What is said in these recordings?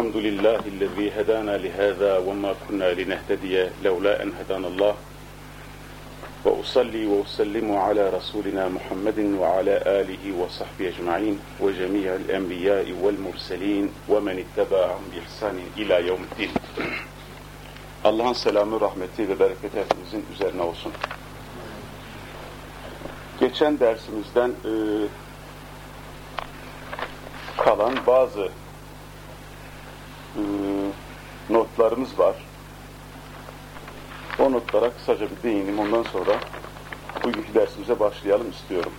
الحمد لله الذي هدانا لهذا وما كنا لنهتدي لولا أن هدانا الله وأصلي وأسلم على رسولنا محمد وعلى آله وصحبه أجمعين وجميع الأنبياء والمرسلين ومن اتبعهم بإحسان إلى يوم الدين Allah'ın selamı, rahmeti ve bereketi hepimizin üzerine olsun. Geçen dersimizden e, kalan bazı e, notlarımız var. O notlara kısaca bir değineyim. Ondan sonra bugünkü dersimize başlayalım istiyorum.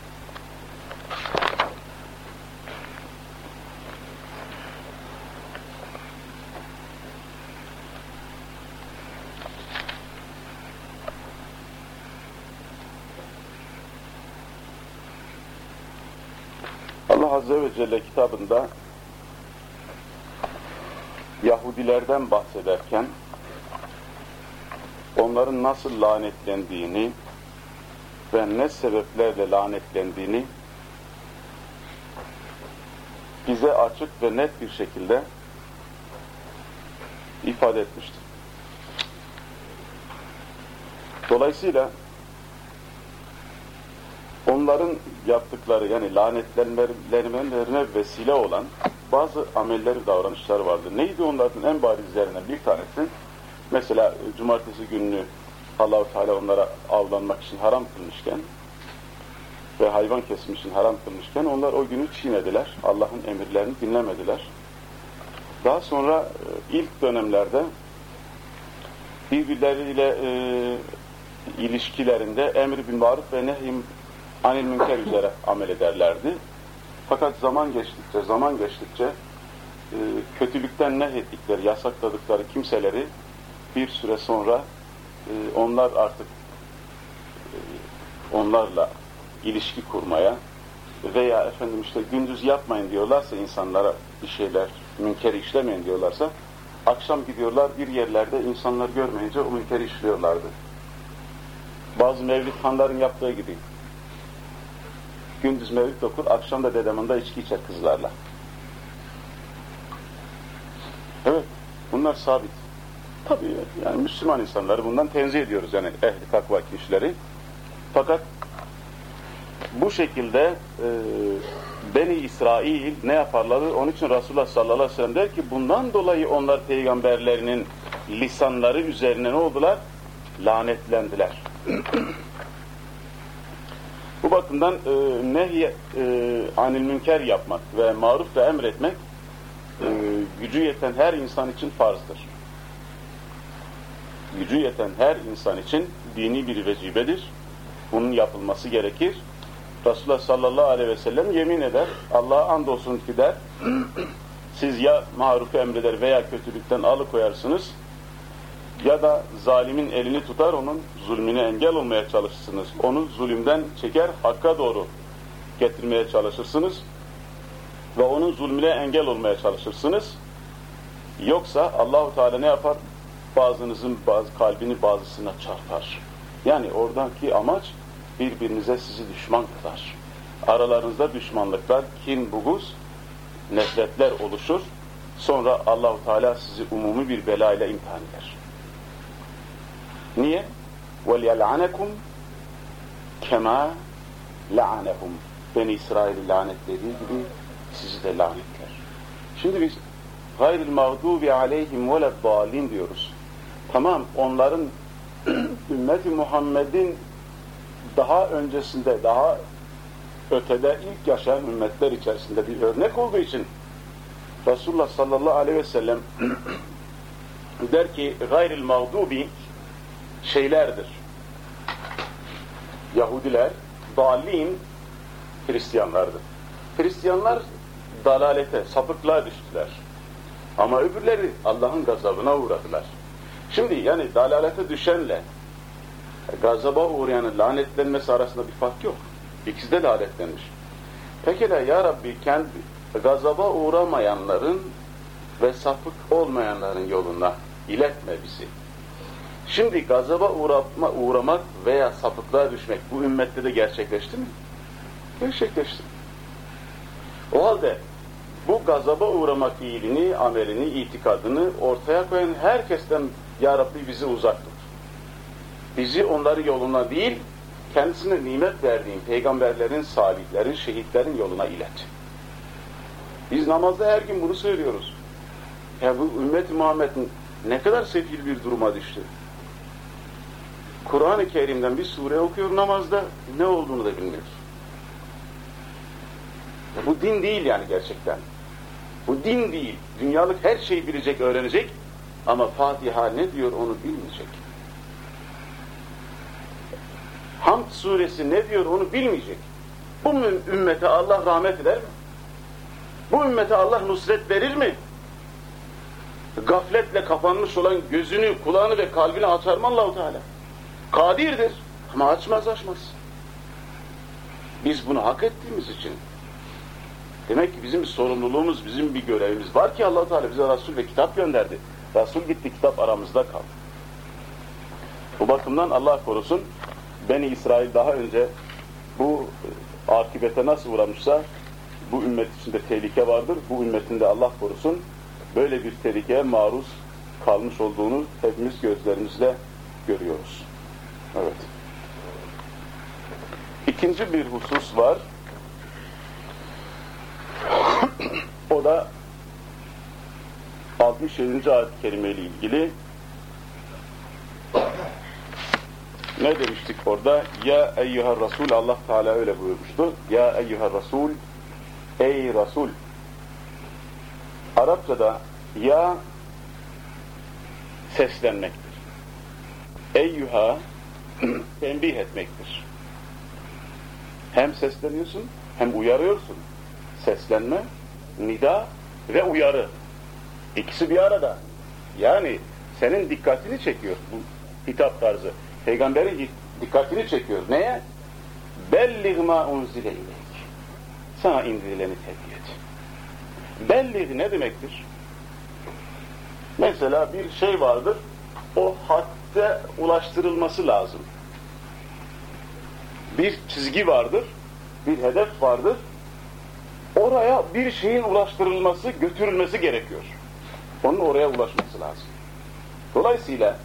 Allah Azze ve Celle kitabında Yahudilerden bahsederken onların nasıl lanetlendiğini ve ne sebeplerle lanetlendiğini bize açık ve net bir şekilde ifade etmiştir. Dolayısıyla onların yaptıkları yani lanetlenmelerine vesile olan bazı amelleri, davranışlar vardı. Neydi onların en barizlerinden bir tanesi? Mesela cumartesi gününü Allahu Teala onlara avlanmak için haram kılmışken ve hayvan kesmiş için haram kılmışken onlar o günü çiğnediler. Allah'ın emirlerini dinlemediler. Daha sonra ilk dönemlerde birbirleriyle e, ilişkilerinde emri bin maruf ve nehyim anil münker üzere amel ederlerdi. Fakat zaman geçtikçe, zaman geçtikçe e, kötülükten nehyettikleri, yasakladıkları kimseleri bir süre sonra e, onlar artık e, onlarla ilişki kurmaya veya efendim işte gündüz yapmayın diyorlarsa insanlara bir şeyler, münkeri işlemeyin diyorlarsa akşam gidiyorlar bir yerlerde insanlar görmeyince o münkeri işliyorlardı. Bazı mevlid hanların yaptığı gibi gündüz mevlid okur, akşam da dedemanda içki içer kızlarla. Evet, bunlar sabit. Tabii yani Müslüman insanları bundan tenzih ediyoruz yani ehli takva kişileri. Fakat bu şekilde e, Beni İsrail ne yaparlardı? Onun için Resulullah sallallahu aleyhi ve sellem der ki bundan dolayı onlar peygamberlerinin lisanları üzerine ne oldular? Lanetlendiler. Bu bakımdan e, nehy e, anil münker yapmak ve maruf ve emretmek e, gücü yeten her insan için farzdır. Gücü yeten her insan için dini bir vecibedir. Bunun yapılması gerekir. Resulullah sallallahu aleyhi ve sellem yemin eder. Allah'a andolsun ki der, siz ya marufu emreder veya kötülükten alıkoyarsınız ya da zalimin elini tutar onun zulmüne engel olmaya çalışırsınız. Onu zulümden çeker hakka doğru getirmeye çalışırsınız ve onun zulmüne engel olmaya çalışırsınız. Yoksa Allahu Teala ne yapar? Bazınızın bazı kalbini bazısına çarpar. Yani oradaki amaç birbirinize sizi düşman kılar. Aralarınızda düşmanlıklar, kin, buguz, nefretler oluşur. Sonra Allahu Teala sizi umumi bir belayla imtihan eder. Niye? وَلْيَلْعَنَكُمْ كَمَا لَعَنَهُمْ Beni İsrail'i lanetlediği gibi sizi de lanetler. Şimdi biz gayril mağdubi aleyhim veleddalin diyoruz. Tamam onların ümmeti Muhammed'in daha öncesinde, daha ötede ilk yaşayan ümmetler içerisinde bir örnek olduğu için Resulullah sallallahu aleyhi ve sellem der ki gayril mağdubi şeylerdir. Yahudiler, dalin Hristiyanlardır. Hristiyanlar dalalete, sapıklığa düştüler. Ama öbürleri Allah'ın gazabına uğradılar. Şimdi yani dalalete düşenle gazaba uğrayanın lanetlenmesi arasında bir fark yok. İkisi de lanetlenmiş. Pekala ya Rabbi kendi gazaba uğramayanların ve sapık olmayanların yoluna iletme bizi. Şimdi gazaba uğrama, uğramak veya sapıklığa düşmek bu ümmette de gerçekleşti mi? Gerçekleşti. O halde bu gazaba uğramak iyiliğini, amelini, itikadını ortaya koyan herkesten Ya Rabbi bizi uzak tut. Bizi onların yoluna değil, kendisine nimet verdiğin peygamberlerin, salihlerin, şehitlerin yoluna ilet. Biz namazda her gün bunu söylüyoruz. Ya bu ümmet Muhammed'in ne kadar sefil bir duruma düştü. Kur'an-ı Kerim'den bir sure okuyor namazda, ne olduğunu da bilmiyor. Ya bu din değil yani gerçekten. Bu din değil. Dünyalık her şeyi bilecek, öğrenecek ama Fatiha ne diyor onu bilmeyecek. Hamd suresi ne diyor onu bilmeyecek. Bu ümmete Allah rahmet eder mi? Bu ümmete Allah nusret verir mi? Gafletle kapanmış olan gözünü, kulağını ve kalbini açar mı Allahu Teala? Kadirdir ama açmaz açmaz. Biz bunu hak ettiğimiz için demek ki bizim sorumluluğumuz, bizim bir görevimiz var ki allah Teala bize Resul ve kitap gönderdi. Resul gitti, kitap aramızda kaldı. Bu bakımdan Allah korusun, Beni İsrail daha önce bu akibete nasıl uğramışsa bu ümmet içinde tehlike vardır. Bu ümmetinde Allah korusun böyle bir tehlikeye maruz kalmış olduğunu hepimiz gözlerimizle görüyoruz. Evet. İkinci bir husus var. o da 67. ayet-i kerime ile ilgili ne demiştik orada? Ya eyyüher Resul Allah Teala öyle buyurmuştu. Ya eyyüher Resul Ey Resul Arapçada ya seslenmektir. Eyyüha tembih etmektir. Hem sesleniyorsun hem uyarıyorsun. Seslenme, nida ve uyarı. İkisi bir arada. Yani senin dikkatini çekiyor bu hitap tarzı. Peygamberin dikkatini çekiyor. Neye? Bellig ma unzile. Sana indirileni tebliğ et. Bellig ne demektir? Mesela bir şey vardır, o hatta ulaştırılması lazım. Bir çizgi vardır, bir hedef vardır, oraya bir şeyin ulaştırılması, götürülmesi gerekiyor. Onun oraya ulaşması lazım. Dolayısıyla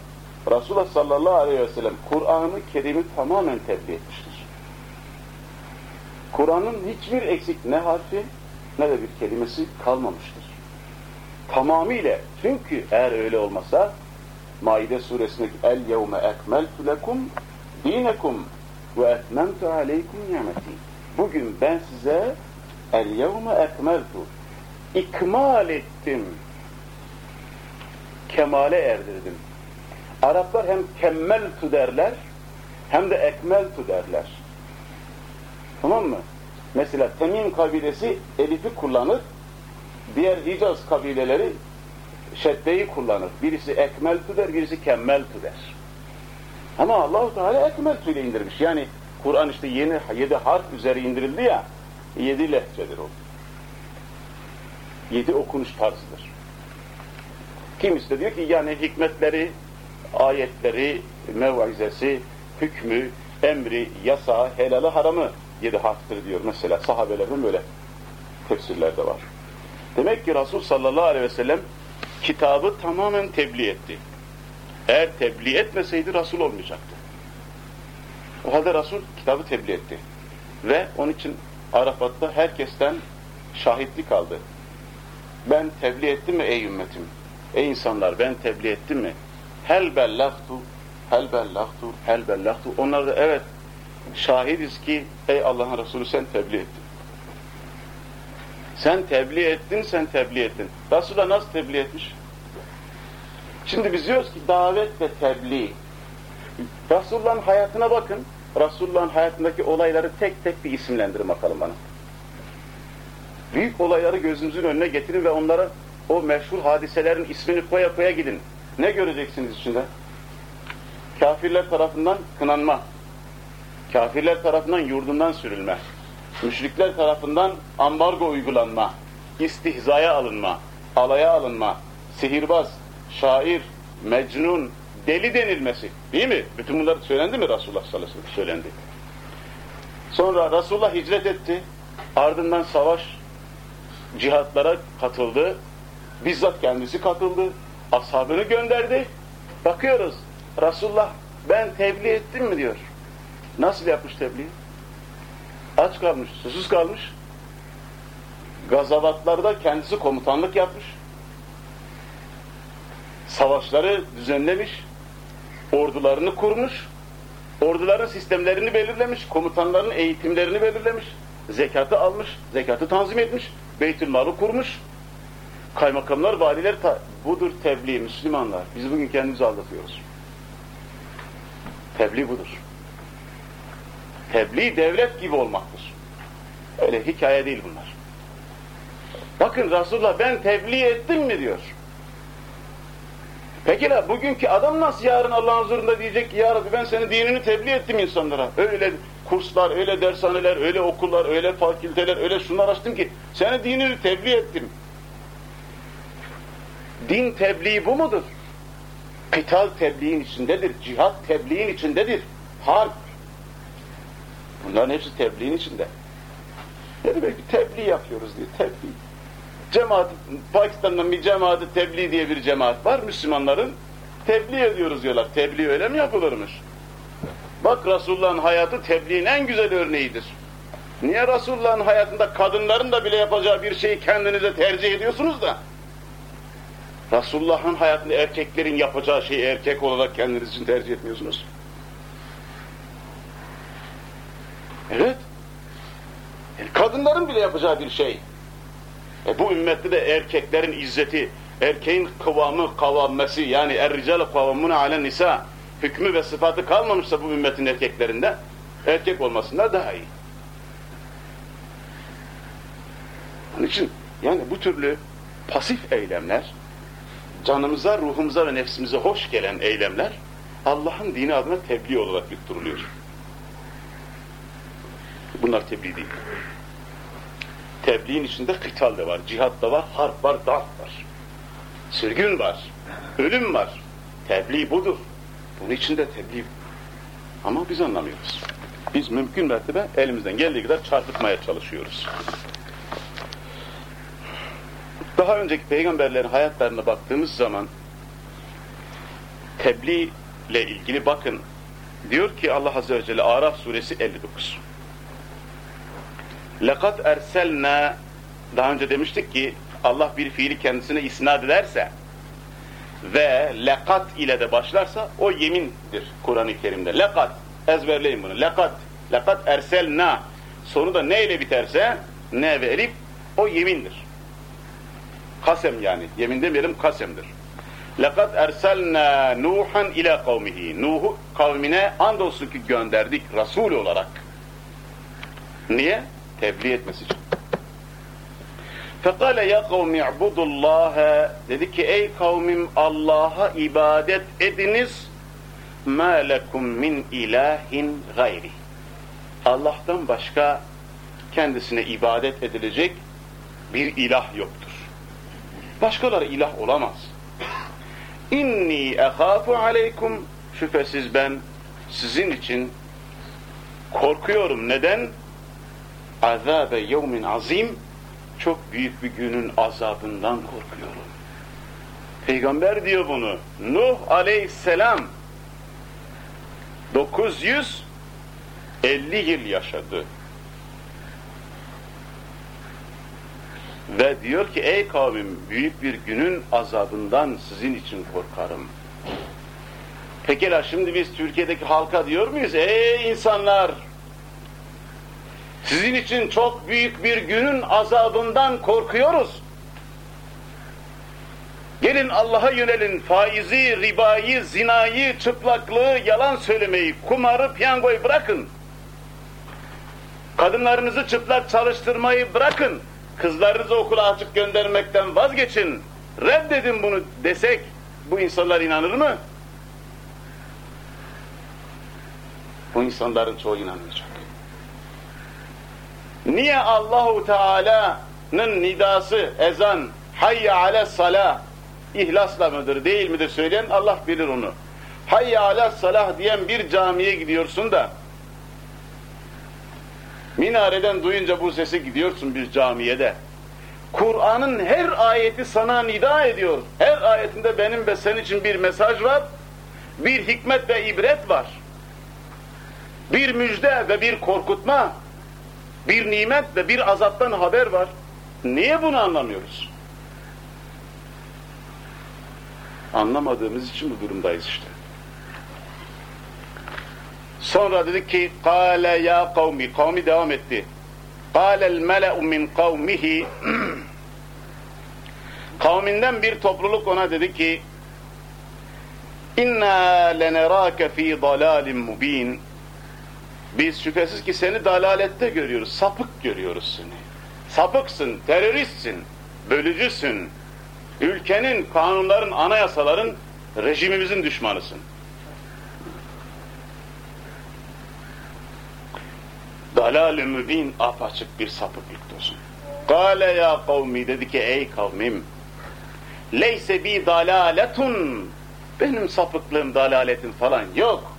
Resulullah sallallahu aleyhi ve sellem Kur'an-ı Kerim'i tamamen tebliğ etmiştir. Kur'an'ın hiçbir eksik ne harfi ne de bir kelimesi kalmamıştır. Tamamıyla çünkü eğer öyle olmasa Maide suresindeki el yevme ekmeltu lekum dinekum ve etmemtu aleykum nimeti. Bugün ben size el yevme ekmeltu ikmal ettim. Kemale erdirdim. Araplar hem kemmeltu derler hem de ekmeltu derler. Tamam mı? Mesela Temim kabilesi elifi kullanır. Diğer Hicaz kabileleri şeddeyi kullanır. Birisi ekmeltu der, birisi kemmeltu der. Ama Allahu Teala ekmeltu ile indirmiş. Yani Kur'an işte yeni yedi harf üzeri indirildi ya, yedi lehçedir o. Yedi okunuş tarzıdır. Kimisi de diyor ki yani hikmetleri, ayetleri, mevizesi, hükmü, emri, yasa, helalı, haramı yedi harftir diyor mesela. Sahabelerden böyle tefsirler de var. Demek ki Resul sallallahu aleyhi ve sellem kitabı tamamen tebliğ etti. Eğer tebliğ etmeseydi Resul olmayacaktı. O halde Resul kitabı tebliğ etti. Ve onun için Arafat'ta herkesten şahitlik aldı. Ben tebliğ ettim mi ey ümmetim? Ey insanlar ben tebliğ ettim mi? Hel bellahtu, hel bellahtu, hel bellahtu. Onlar da evet şahidiz ki ey Allah'ın Resulü sen tebliğ ettin. Sen tebliğ ettin, sen tebliğ ettin. Resulullah nasıl tebliğ etmiş? Şimdi biz diyoruz ki davet ve tebliğ. Resulullah'ın hayatına bakın. Resulullah'ın hayatındaki olayları tek tek bir isimlendirin bakalım bana. Büyük olayları gözünüzün önüne getirin ve onlara o meşhur hadiselerin ismini koya koya gidin. Ne göreceksiniz içinde? Kafirler tarafından kınanma, kafirler tarafından yurdundan sürülme, müşrikler tarafından ambargo uygulanma, istihzaya alınma, alaya alınma, sihirbaz, şair, mecnun, deli denilmesi. Değil mi? Bütün bunlar söylendi mi Resulullah sallallahu aleyhi ve sellem? Söylendi. Sonra Resulullah hicret etti. Ardından savaş cihatlara katıldı. Bizzat kendisi katıldı. Ashabını gönderdi. Bakıyoruz. Resulullah ben tebliğ ettim mi diyor. Nasıl yapmış tebliğ? Aç kalmış, susuz kalmış. Gazavatlarda kendisi komutanlık yapmış. Savaşları düzenlemiş. Ordularını kurmuş. Orduların sistemlerini belirlemiş. Komutanların eğitimlerini belirlemiş. Zekatı almış. Zekatı tanzim etmiş. Beytülmalı kurmuş. Kaymakamlar, valiler budur tebliğ Müslümanlar. Biz bugün kendimizi aldatıyoruz. Tebliğ budur. Tebliğ devlet gibi olmaktır. Öyle hikaye değil bunlar. Bakın Resulullah ben tebliğ ettim mi diyor. Peki la bugünkü adam nasıl yarın Allah'ın huzurunda diyecek ki ya Rabbi ben senin dinini tebliğ ettim insanlara. Öyle kurslar, öyle dershaneler, öyle okullar, öyle fakülteler, öyle şunlar açtım ki senin dinini tebliğ ettim. Din tebliği bu mudur? Kıtal tebliğin içindedir, cihat tebliğin içindedir, harp. Bunların hepsi tebliğin içinde. Ne demek ki tebliğ yapıyoruz diye, tebliğ. Cemaat, Pakistan'dan bir cemaati tebliğ diye bir cemaat var Müslümanların. Tebliğ ediyoruz diyorlar. Tebliğ öyle mi yapılırmış? Bak Resulullah'ın hayatı tebliğin en güzel örneğidir. Niye Resulullah'ın hayatında kadınların da bile yapacağı bir şeyi kendinize tercih ediyorsunuz da? Resulullah'ın hayatında erkeklerin yapacağı şeyi erkek olarak kendiniz için tercih etmiyorsunuz. Evet. Kadınların bile yapacağı bir şey. E bu ümmette de erkeklerin izzeti, erkeğin kıvamı, kavamesi yani er-rical kavamuna alen nisa hükmü ve sıfatı kalmamışsa bu ümmetin erkeklerinde erkek olmasında daha iyi. Onun için yani bu türlü pasif eylemler canımıza, ruhumuza ve nefsimize hoş gelen eylemler Allah'ın dini adına tebliğ olarak yutturuluyor. Bunlar tebliğ değil. Tebliğin içinde kıtal da var, cihat da var, harp var, darp var. Sürgün var, ölüm var. Tebliğ budur. Bunun içinde tebliğ. Ama biz anlamıyoruz. Biz mümkün mertebe elimizden geldiği kadar çarpıtmaya çalışıyoruz. Daha önceki peygamberlerin hayatlarına baktığımız zaman tebliğ ile ilgili bakın diyor ki Allah Azze ve Celle Araf suresi 59 لَقَدْ اَرْسَلْنَا daha önce demiştik ki Allah bir fiili kendisine isnat ederse ve lekat ile de başlarsa o yemindir Kur'an-ı Kerim'de. Lekat ezberleyin bunu. Lekat lekat erselna sonu da ne ile biterse ne ve elif o yemindir. Kasem yani. Yemin demeyelim kasemdir. Lekad erselna Nuhan ila kavmihi. Nuh'u kavmine andolsun ki gönderdik Resul olarak. Niye? Tebliğ etmesi için. Fekale ya kavmi i'budullaha dedi ki ey kavmim Allah'a ibadet ediniz ma lekum min ilahin gayri. Allah'tan başka kendisine ibadet edilecek bir ilah yoktur. Başkaları ilah olamaz. İnni ehafu aleykum şüphesiz ben sizin için korkuyorum. Neden? Azabe yevmin azim çok büyük bir günün azabından korkuyorum. Peygamber diyor bunu. Nuh aleyhisselam 950 yıl yaşadı. Ve diyor ki ey kavmim büyük bir günün azabından sizin için korkarım. Pekala şimdi biz Türkiye'deki halka diyor muyuz? Ey insanlar! Sizin için çok büyük bir günün azabından korkuyoruz. Gelin Allah'a yönelin, faizi, ribayı, zinayı, çıplaklığı, yalan söylemeyi, kumarı, piyangoyu bırakın. Kadınlarınızı çıplak çalıştırmayı bırakın. Kızlarınızı okula açık göndermekten vazgeçin. Reddedin bunu desek bu insanlar inanır mı? Bu insanların çoğu inanmayacak. Niye Allahu Teala'nın nidası, ezan, hayya ale salah ihlasla mıdır, değil midir söyleyen Allah bilir onu. Hayya ale salah diyen bir camiye gidiyorsun da minareden duyunca bu sesi gidiyorsun bir camiyede. Kur'an'ın her ayeti sana nida ediyor. Her ayetinde benim ve senin için bir mesaj var. Bir hikmet ve ibret var. Bir müjde ve bir korkutma. Bir nimet ve bir azaptan haber var. Niye bunu anlamıyoruz? Anlamadığımız için bu durumdayız işte. Sonra dedi ki kâle ya kavmi kavmi devam etti. Kâle'l mele'u min kavmihi kavminden bir topluluk ona dedi ki inna lenerâke fî dalâlin mubîn biz şüphesiz ki seni dalalette görüyoruz, sapık görüyoruz seni. Sapıksın, teröristsin, bölücüsün, ülkenin, kanunların, anayasaların, rejimimizin düşmanısın. Dalal-ı mübin apaçık bir sapıklıktasın. Kale ya kavmi dedi ki ey kavmim leyse bi dalaletun benim sapıklığım dalaletim falan yok.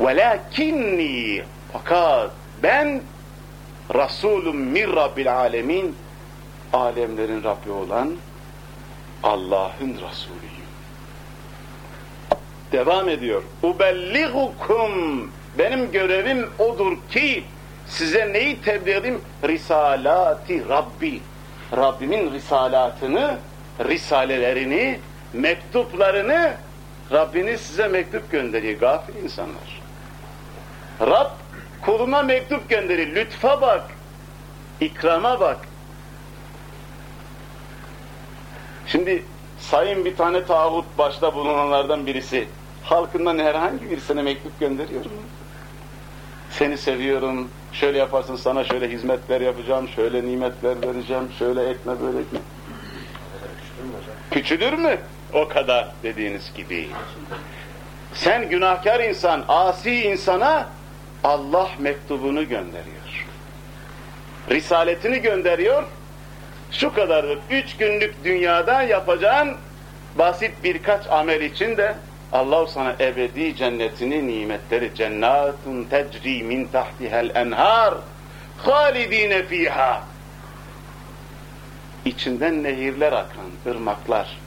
Velakinni fakat ben Resulüm min Rabbil alemin alemlerin Rabbi olan Allah'ın Resulüyüm. Devam ediyor. Ubelligukum benim görevim odur ki size neyi tebliğ edeyim? Risalati Rabbi. Rabbimin risalatını, risalelerini, mektuplarını Rabbiniz size mektup gönderiyor. Gafil insanlar. Rab kuluna mektup gönderiyor. Lütfa bak. ikrama bak. Şimdi sayın bir tane tağut başta bulunanlardan birisi halkından herhangi birisine mektup gönderiyor mu? Seni seviyorum, şöyle yaparsın sana şöyle hizmetler yapacağım, şöyle nimetler vereceğim, şöyle etme böyle etme. Küçülür mü? O kadar dediğiniz gibi. Sen günahkar insan, asi insana Allah mektubunu gönderiyor. Risaletini gönderiyor. Şu kadardır. Üç günlük dünyada yapacağın basit birkaç amel için de Allah sana ebedi cennetini, nimetleri cennatun tecri min tahtihel enhar halidine fiha içinden nehirler akan ırmaklar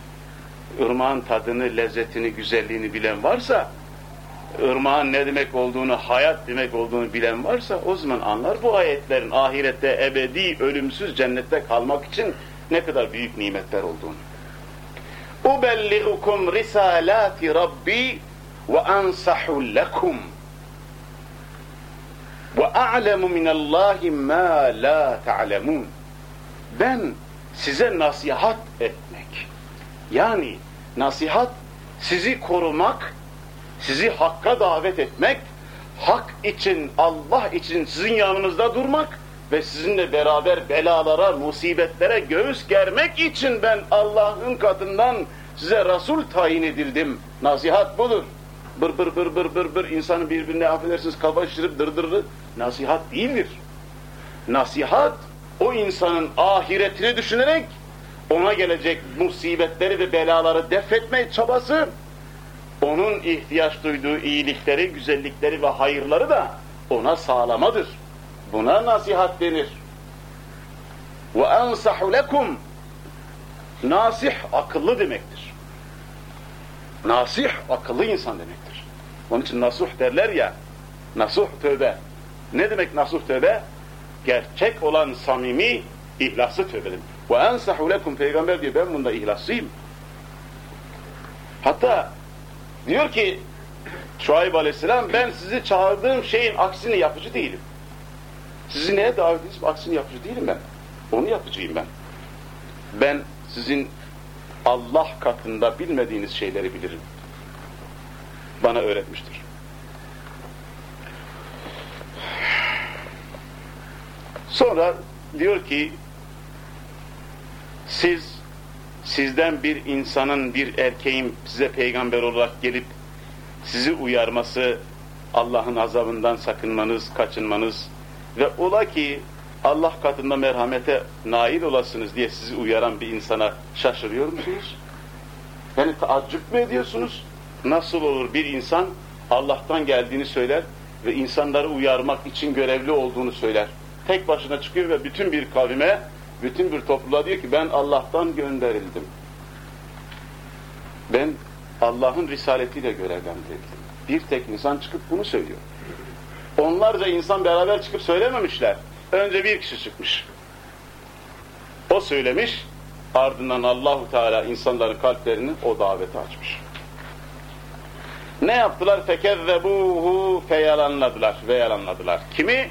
ırmağın tadını, lezzetini, güzelliğini bilen varsa ırmağın ne demek olduğunu, hayat demek olduğunu bilen varsa o zaman anlar bu ayetlerin ahirette ebedi, ölümsüz cennette kalmak için ne kadar büyük nimetler olduğunu. Risalati Rabbi ve ansahu lekum ve a'lemu minallahi ma la ta'lemun. Ben size nasihat etmek. Yani nasihat sizi korumak, sizi hakka davet etmek, hak için, Allah için sizin yanınızda durmak ve sizinle beraber belalara, musibetlere göğüs germek için ben Allah'ın katından size Resul tayin edildim. Nasihat budur. Bır bır bır bır bır bır insanı birbirine affedersiniz kafa şişirip dırdırır. Nasihat değildir. Nasihat o insanın ahiretini düşünerek ona gelecek musibetleri ve belaları def etme çabası onun ihtiyaç duyduğu iyilikleri, güzellikleri ve hayırları da ona sağlamadır. Buna nasihat denir. Ensahu lekum Nasih akıllı demektir. Nasih akıllı insan demektir. Onun için nasuh derler ya, nasuh tövbe. Ne demek nasuh tövbe? Gerçek olan samimi, ihlaslı tövbe demek. Ensahu lekum peygamber diyor ben bunda ihlaslıyım. Hatta diyor ki Şuayb aleyhisselam ben sizi çağırdığım şeyin aksini yapıcı değilim. Sizi neye davet ediyorsunuz? Aksini yapıcı değilim ben. Onu yapıcıyım ben. Ben sizin Allah katında bilmediğiniz şeyleri bilirim. Bana öğretmiştir. Sonra diyor ki siz sizden bir insanın, bir erkeğin size peygamber olarak gelip sizi uyarması, Allah'ın azabından sakınmanız, kaçınmanız ve ola ki Allah katında merhamete nail olasınız diye sizi uyaran bir insana şaşırıyor musunuz? Yani taaccüp mü ediyorsunuz? Nasıl olur bir insan Allah'tan geldiğini söyler ve insanları uyarmak için görevli olduğunu söyler. tek başına çıkıyor ve bütün bir kavime, bütün bir topluluğa diyor ki ben Allah'tan gönderildim. Ben Allah'ın risaletiyle görevlendirildim. Bir tek insan çıkıp bunu söylüyor. Onlarca insan beraber çıkıp söylememişler. Önce bir kişi çıkmış. O söylemiş, ardından Allahu Teala insanların kalplerini o davete açmış. Ne yaptılar? Fekezzebuhu feyalanladılar ve yalanladılar. Kimi?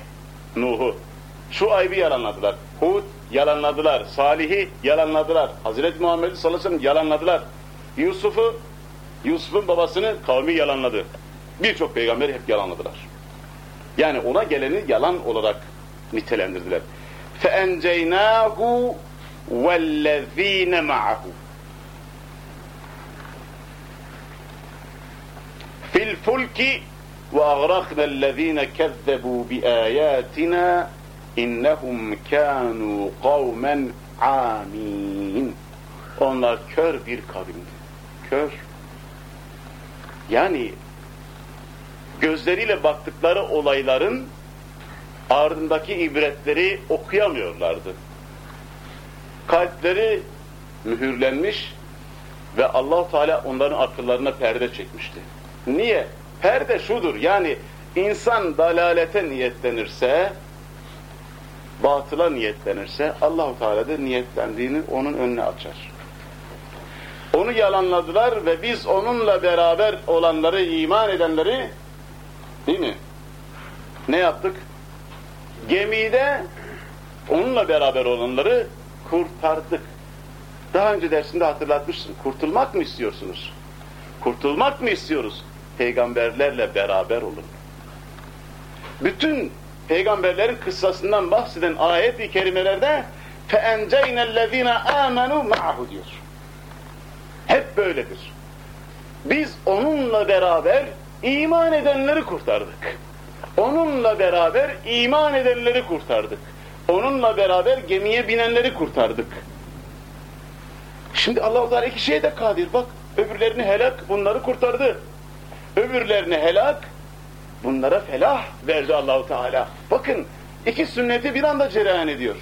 Nuh'u. Şu aybi yalanladılar. Hud yalanladılar. Salih'i yalanladılar. Hazreti Muhammed sallallahu aleyhi ve sellem yalanladılar. Yusuf'u, Yusuf'un babasını kavmi yalanladı. Birçok peygamberi hep yalanladılar. Yani ona geleni yalan olarak nitelendirdiler. فَاَنْجَيْنَاهُ وَالَّذ۪ينَ مَعَهُ فِي الْفُلْكِ وَأَغْرَقْنَا الَّذ۪ينَ كَذَّبُوا بِآيَاتِنَا innehum kânû kavmen amin. Onlar kör bir kavimdi. Kör. Yani gözleriyle baktıkları olayların ardındaki ibretleri okuyamıyorlardı. Kalpleri mühürlenmiş ve allah Teala onların akıllarına perde çekmişti. Niye? Perde şudur yani insan dalalete niyetlenirse batıla niyetlenirse, Allahu Teala da niyetlendiğini onun önüne açar. Onu yalanladılar ve biz onunla beraber olanları, iman edenleri, değil mi? Ne yaptık? Gemide onunla beraber olanları kurtardık. Daha önce dersinde hatırlatmıştım. Kurtulmak mı istiyorsunuz? Kurtulmak mı istiyoruz? Peygamberlerle beraber olun. Bütün peygamberlerin kıssasından bahseden ayet-i kerimelerde فَاَنْجَيْنَ الَّذ۪ينَ آمَنُوا مَعَهُ diyor. Hep böyledir. Biz onunla beraber iman edenleri kurtardık. Onunla beraber iman edenleri kurtardık. Onunla beraber gemiye binenleri kurtardık. Şimdi Allah-u Teala iki şeye de kadir. Bak öbürlerini helak bunları kurtardı. Öbürlerini helak bunlara felah verdi Allahu Teala. Bakın iki sünneti bir anda cereyan ediyor.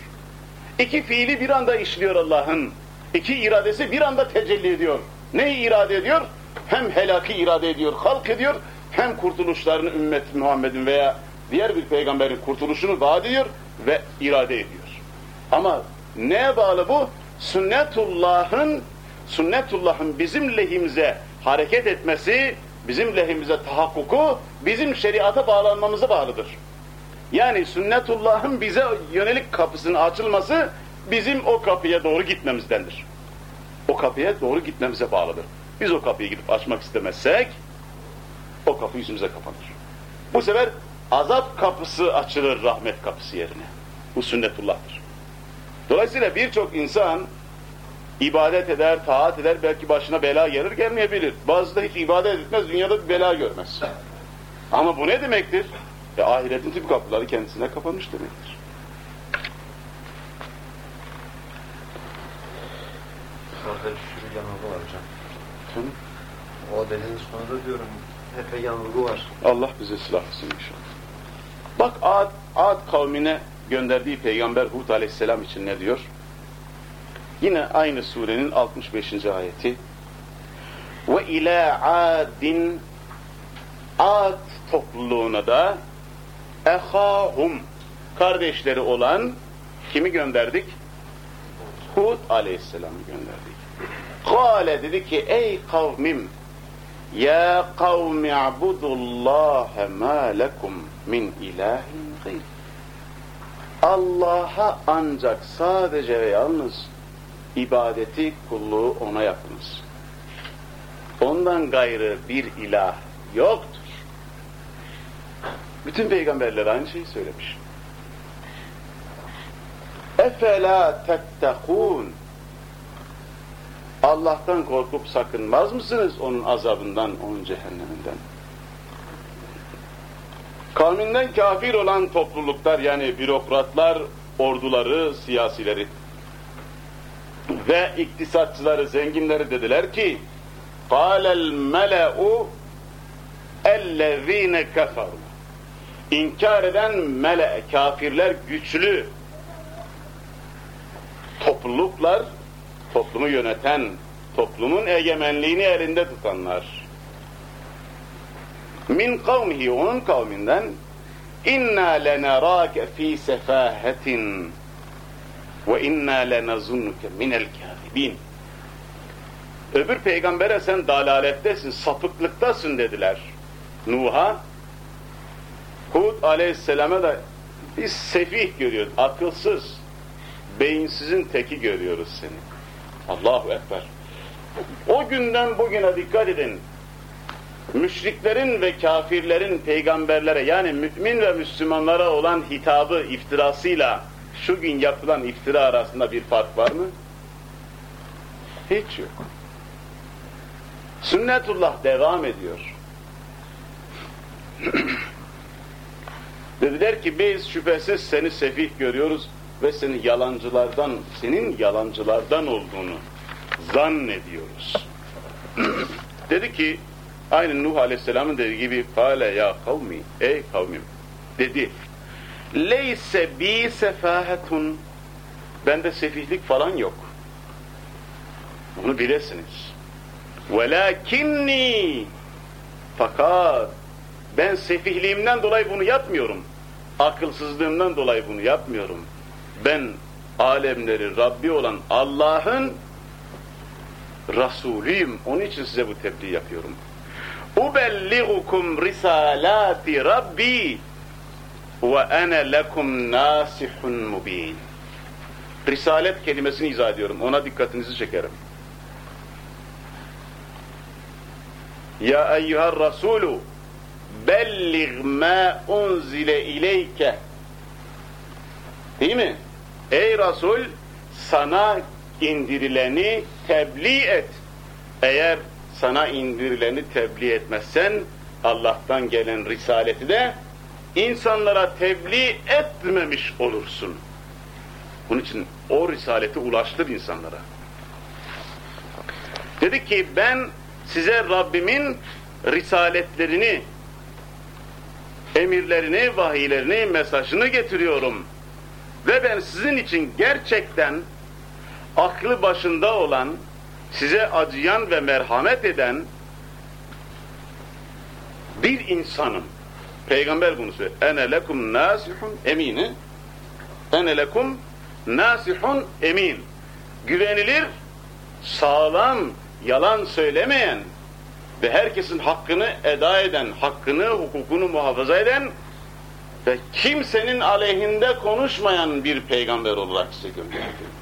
İki fiili bir anda işliyor Allah'ın. İki iradesi bir anda tecelli ediyor. Neyi irade ediyor? Hem helaki irade ediyor, halk ediyor, hem kurtuluşlarını ümmet Muhammed'in veya diğer bir peygamberin kurtuluşunu vaat ediyor ve irade ediyor. Ama neye bağlı bu? Sünnetullah'ın sünnetullah'ın bizim lehimize hareket etmesi, bizim lehimize tahakkuku, bizim şeriata bağlanmamıza bağlıdır. Yani sünnetullah'ın bize yönelik kapısının açılması bizim o kapıya doğru gitmemizdendir. O kapıya doğru gitmemize bağlıdır. Biz o kapıyı gidip açmak istemezsek o kapı yüzümüze kapanır. Bu sefer azap kapısı açılır rahmet kapısı yerine. Bu sünnetullah'tır. Dolayısıyla birçok insan ibadet eder, taat eder, belki başına bela gelir, gelmeyebilir. Bazısı da hiç ibadet etmez, dünyada bir bela görmez. Ama bu ne demektir? E, ahiretin tüm kapıları kendisine kapanmış demektir. Orada bir sürü yanılgı var hocam. Hı? O dediğiniz konuda diyorum hep yanılgı var. Allah bize silah etsin inşallah. Bak Ad, Ad kavmine gönderdiği peygamber Hud aleyhisselam için ne diyor? Yine aynı surenin 65. ayeti. Ve ila adin Ad topluluğuna da ehahum kardeşleri olan kimi gönderdik? Hud aleyhisselamı gönderdik. Kale dedi ki ey kavmim ya kavmi abudullaha ma lekum min ilahin gayr. Allah'a ancak sadece ve yalnız ibadeti, kulluğu ona yapınız. Ondan gayrı bir ilah yoktur. Bütün peygamberler aynı şeyi söylemiş. Efela tettekûn Allah'tan korkup sakınmaz mısınız onun azabından, onun cehenneminden? Kavminden kafir olan topluluklar yani bürokratlar, orduları, siyasileri ve iktisatçıları, zenginleri dediler ki قَالَ الْمَلَأُ اَلَّذ۪ينَ كَفَرُوا İnkar eden mele, kafirler güçlü topluluklar, toplumu yöneten, toplumun egemenliğini elinde tutanlar. Min kavmihi, onun kavminden inna lenerake fi sefahetin ve inna lenazunnuke minel kâzibin. Öbür peygambere sen dalalettesin, sapıklıktasın dediler. Nuh'a, Hud aleyhisselama da biz sefih görüyoruz, akılsız, beyinsizin teki görüyoruz seni. Allahu Ekber. O günden bugüne dikkat edin. Müşriklerin ve kafirlerin peygamberlere yani mümin ve Müslümanlara olan hitabı iftirasıyla şu gün yapılan iftira arasında bir fark var mı? Hiç yok. Sünnetullah devam ediyor. Dediler ki biz şüphesiz seni sefih görüyoruz ve seni yalancılardan, senin yalancılardan olduğunu zannediyoruz. Dedi ki, aynı Nuh Aleyhisselam'ın dediği gibi, Kale ya kavmi, ey kavmim, dedi, Leyse bi sefahetun, bende sefihlik falan yok. Bunu bilesiniz. Velakinni, fakat ben sefihliğimden dolayı bunu yapmıyorum. Akılsızlığımdan dolayı bunu yapmıyorum. Ben alemleri Rabbi olan Allah'ın Resulüyüm. Onun için size bu tebliğ yapıyorum. Ubelligukum risalati Rabbi ve ene lekum nasihun mubin. Risalet kelimesini izah ediyorum. Ona dikkatinizi çekerim. Ya eyyuhar Resulü bellig ma unzile ileyke Değil mi? Ey Resul sana indirileni tebliğ et. Eğer sana indirileni tebliğ etmezsen Allah'tan gelen risaleti de insanlara tebliğ etmemiş olursun. Bunun için o risaleti ulaştır insanlara. Dedi ki ben size Rabbimin risaletlerini, emirlerini, vahiylerini, mesajını getiriyorum. Ve ben sizin için gerçekten aklı başında olan, size acıyan ve merhamet eden bir insanım. Peygamber bunu söylüyor. Ene lekum nasihun emini. Ene lekum nasihun emin. Güvenilir, sağlam, yalan söylemeyen ve herkesin hakkını eda eden, hakkını, hukukunu muhafaza eden ve kimsenin aleyhinde konuşmayan bir peygamber olarak size gönderdi.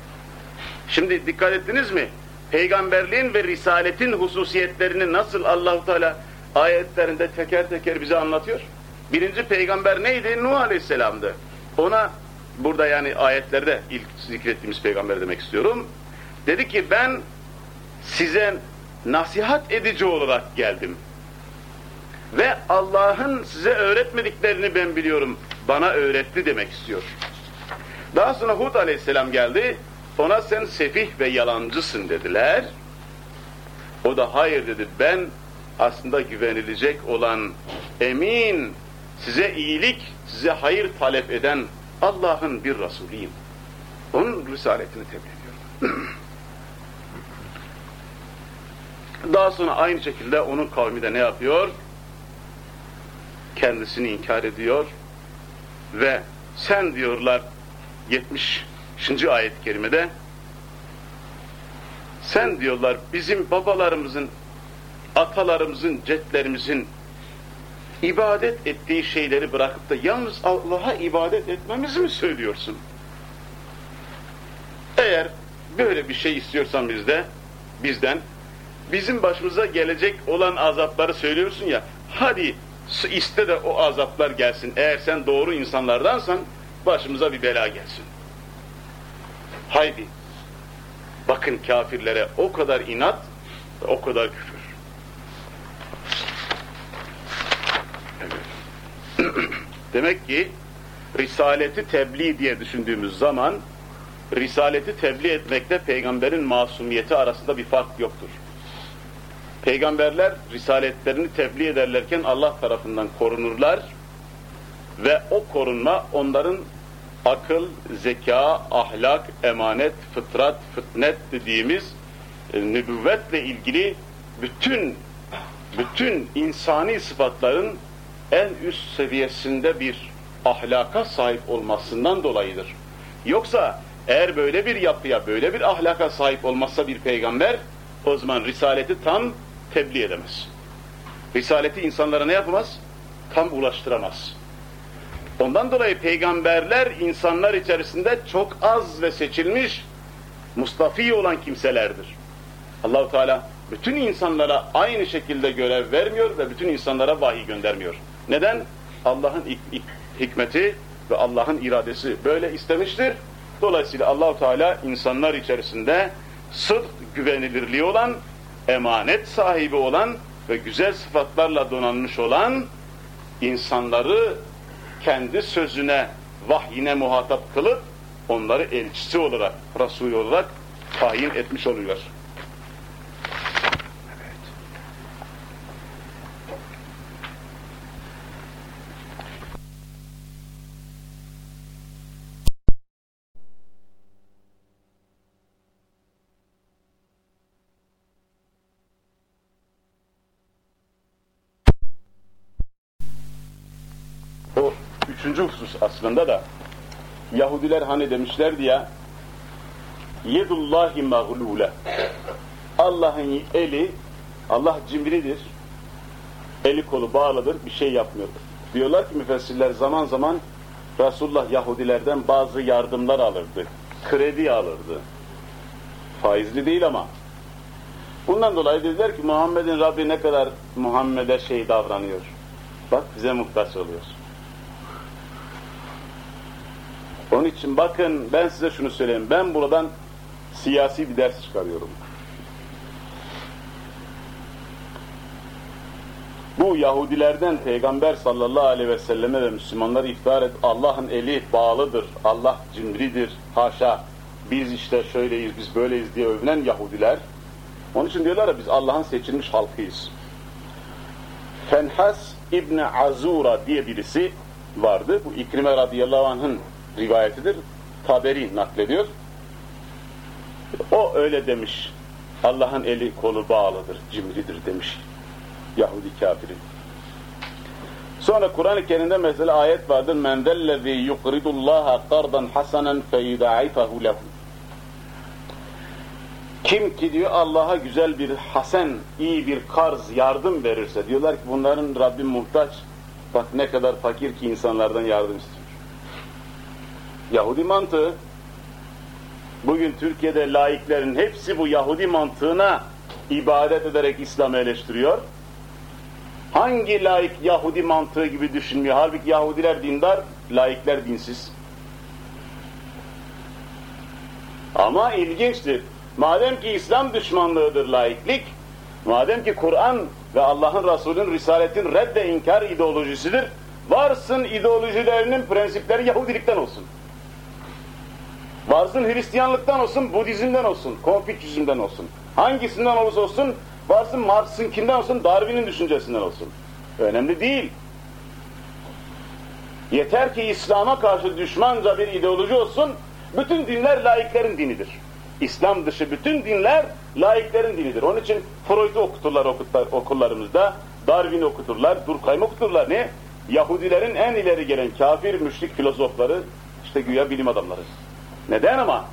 Şimdi dikkat ettiniz mi? Peygamberliğin ve risaletin hususiyetlerini nasıl Allahu Teala ayetlerinde teker teker bize anlatıyor? Birinci peygamber neydi? Nuh Aleyhisselam'dı. Ona burada yani ayetlerde ilk zikrettiğimiz peygamber demek istiyorum. Dedi ki ben size nasihat edici olarak geldim. Ve Allah'ın size öğretmediklerini ben biliyorum. Bana öğretti demek istiyor. Daha sonra Hud aleyhisselam geldi. Ona sen sefih ve yalancısın dediler. O da hayır dedi. Ben aslında güvenilecek olan emin, size iyilik, size hayır talep eden Allah'ın bir Resulüyüm. Onun risaletini tebliğ ediyorum. Daha sonra aynı şekilde onun kavmi de ne yapıyor? Kendisini inkar ediyor ve sen diyorlar 70. ayet-i kerimede sen diyorlar bizim babalarımızın, atalarımızın, cetlerimizin ibadet ettiği şeyleri bırakıp da yalnız Allah'a ibadet etmemizi mi söylüyorsun? Eğer böyle bir şey istiyorsan bizde, bizden bizim başımıza gelecek olan azapları söylüyorsun ya, hadi iste de o azaplar gelsin. Eğer sen doğru insanlardansan başımıza bir bela gelsin. Haydi. Bakın kafirlere o kadar inat o kadar küfür. Evet. Demek ki Risaleti tebliğ diye düşündüğümüz zaman Risaleti tebliğ etmekte peygamberin masumiyeti arasında bir fark yoktur. Peygamberler risaletlerini tebliğ ederlerken Allah tarafından korunurlar ve o korunma onların akıl, zeka, ahlak, emanet, fıtrat, fıtnet dediğimiz e, nübüvvetle ilgili bütün bütün insani sıfatların en üst seviyesinde bir ahlaka sahip olmasından dolayıdır. Yoksa eğer böyle bir yapıya, böyle bir ahlaka sahip olmazsa bir peygamber, o zaman risaleti tam tebliğ edemez. Risaleti insanlara ne yapamaz? Tam ulaştıramaz. Ondan dolayı peygamberler insanlar içerisinde çok az ve seçilmiş, mustafi olan kimselerdir. Allahu Teala bütün insanlara aynı şekilde görev vermiyor ve bütün insanlara vahiy göndermiyor. Neden? Allah'ın hikmeti ve Allah'ın iradesi böyle istemiştir. Dolayısıyla Allahu Teala insanlar içerisinde sırf güvenilirliği olan, emanet sahibi olan ve güzel sıfatlarla donanmış olan insanları kendi sözüne, vahyine muhatap kılıp onları elçisi olarak, Resul olarak tayin etmiş oluyor. Üçüncü husus aslında da. Yahudiler hani demişlerdi ya yedullahi mağlule. Allah'ın eli Allah cimridir. Eli kolu bağlıdır bir şey yapmıyor. Diyorlar ki müfessirler zaman zaman Resulullah Yahudilerden bazı yardımlar alırdı kredi alırdı. Faizli değil ama. Bundan dolayı dediler ki Muhammed'in Rabbi ne kadar Muhammed'e şey davranıyor bak bize muhtaç oluyor Onun için bakın ben size şunu söyleyeyim. Ben buradan siyasi bir ders çıkarıyorum. Bu Yahudilerden Peygamber sallallahu aleyhi ve selleme ve Müslümanlar iftihar et. Allah'ın eli bağlıdır. Allah cimridir. Haşa. Biz işte şöyleyiz, biz böyleyiz diye övünen Yahudiler. Onun için diyorlar ya biz Allah'ın seçilmiş halkıyız. Fenhas İbni Azura diye birisi vardı. Bu İkrime radıyallahu anh'ın rivayetidir. Taberi naklediyor. O öyle demiş. Allah'ın eli kolu bağlıdır, cimridir demiş. Yahudi kafiri. Sonra Kur'an-ı Kerim'de mesela ayet vardır. Men dellezî yukridullâhe kardan hasanen feyudâifehu lehu. Kim ki diyor Allah'a güzel bir hasen, iyi bir karz, yardım verirse diyorlar ki bunların Rabbim muhtaç. Bak ne kadar fakir ki insanlardan yardım istiyor. Yahudi mantığı. Bugün Türkiye'de laiklerin hepsi bu Yahudi mantığına ibadet ederek İslam'ı eleştiriyor. Hangi laik Yahudi mantığı gibi düşünmüyor? Halbuki Yahudiler dindar, laikler dinsiz. Ama ilginçtir. Madem ki İslam düşmanlığıdır laiklik, madem ki Kur'an ve Allah'ın Resulü'nün Risaletin redde inkar ideolojisidir, varsın ideolojilerinin prensipleri Yahudilikten olsun. Varsın Hristiyanlıktan olsun, Budizm'den olsun, Konfüçyüzm'den olsun. Hangisinden olursa olsun, varsın Marx'ınkinden olsun, Darwin'in düşüncesinden olsun. Önemli değil. Yeter ki İslam'a karşı düşmanca bir ideoloji olsun, bütün dinler laiklerin dinidir. İslam dışı bütün dinler laiklerin dinidir. Onun için Freud'u okuturlar okullarımızda, Darwin'i okuturlar, Durkheim'i okuturlar. Ne? Yahudilerin en ileri gelen kafir, müşrik filozofları, işte güya bilim adamları. Neden ama?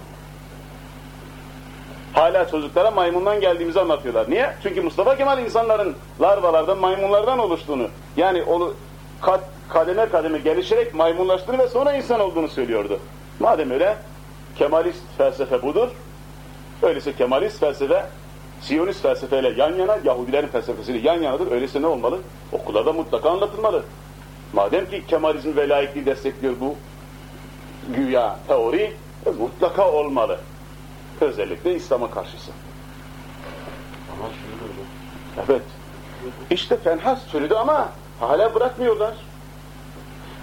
Hala çocuklara maymundan geldiğimizi anlatıyorlar. Niye? Çünkü Mustafa Kemal insanların larvalardan, maymunlardan oluştuğunu, yani onu kat, kademe kademe gelişerek maymunlaştığını ve sonra insan olduğunu söylüyordu. Madem öyle, Kemalist felsefe budur. Öyleyse Kemalist felsefe, Siyonist felsefeyle yan yana, Yahudilerin felsefesiyle yan yanadır. Öyleyse ne olmalı? Okullarda mutlaka anlatılmalı. Madem ki Kemalizm ve laikliği destekliyor bu güya teori, mutlaka olmalı. Özellikle İslam'a karşısı. Ama Evet. İşte Fenhas çürüdü ama hala bırakmıyorlar.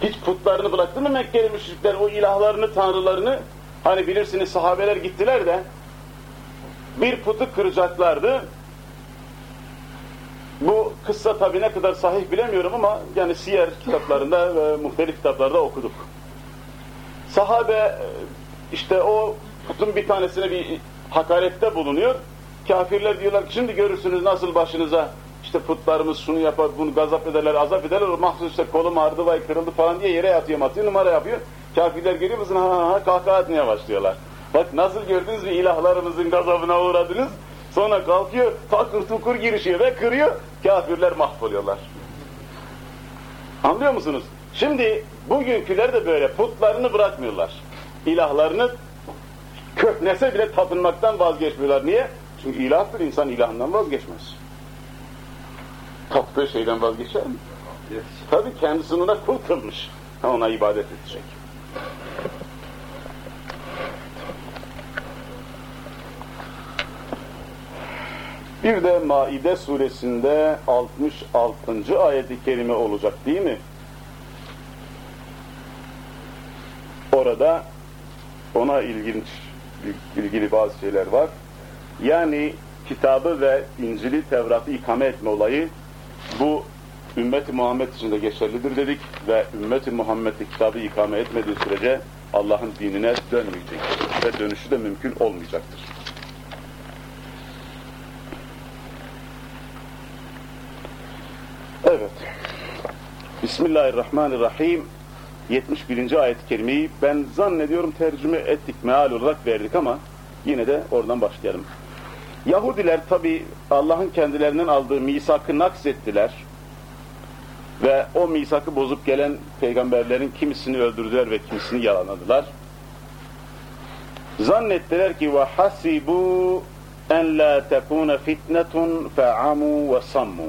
Hiç putlarını bıraktı mı Mekkeli müşrikler o ilahlarını, tanrılarını? Hani bilirsiniz sahabeler gittiler de bir putu kıracaklardı. Bu kıssa tabi ne kadar sahih bilemiyorum ama yani siyer kitaplarında ve muhtelif kitaplarda okuduk. Sahabe işte o putun bir tanesine bir hakarette bulunuyor. Kafirler diyorlar ki şimdi görürsünüz nasıl başınıza işte putlarımız şunu yapar, bunu gazap ederler, azap ederler. Mahsus işte kolum ağrıdı, vay kırıldı falan diye yere yatıyor, atıyor, numara yapıyor. Kafirler geliyor musun? Ha ha ha kahkaha atmaya başlıyorlar. Bak nasıl gördünüz mü ilahlarımızın gazabına uğradınız. Sonra kalkıyor, takır tukur girişiyor ve kırıyor. Kafirler mahvoluyorlar. Anlıyor musunuz? Şimdi bugünküler de böyle putlarını bırakmıyorlar. İlahlarını köhnese bile tapınmaktan vazgeçmiyorlar. Niye? Çünkü ilahtır insan ilahından vazgeçmez. Taptığı şeyden vazgeçer mi? Evet. Tabii kendisini ona kul kılmış. Ona ibadet edecek. Bir de Maide suresinde 66. ayeti kerime olacak değil mi? Orada ona ilginç ilgili bazı şeyler var. Yani kitabı ve İncil'i, Tevrat'ı ikame etme olayı bu ümmeti Muhammed için de geçerlidir dedik ve ümmeti Muhammed'i kitabı ikame etmediği sürece Allah'ın dinine dönmeyecek ve dönüşü de mümkün olmayacaktır. Evet. Bismillahirrahmanirrahim. 71. ayet-i kerimeyi ben zannediyorum tercüme ettik, meal olarak verdik ama yine de oradan başlayalım. Yahudiler tabi Allah'ın kendilerinden aldığı misakı naksettiler ve o misakı bozup gelen peygamberlerin kimisini öldürdüler ve kimisini yalanladılar. Zannettiler ki hasibu en la tekune fitnetun fe'amu ve sammu.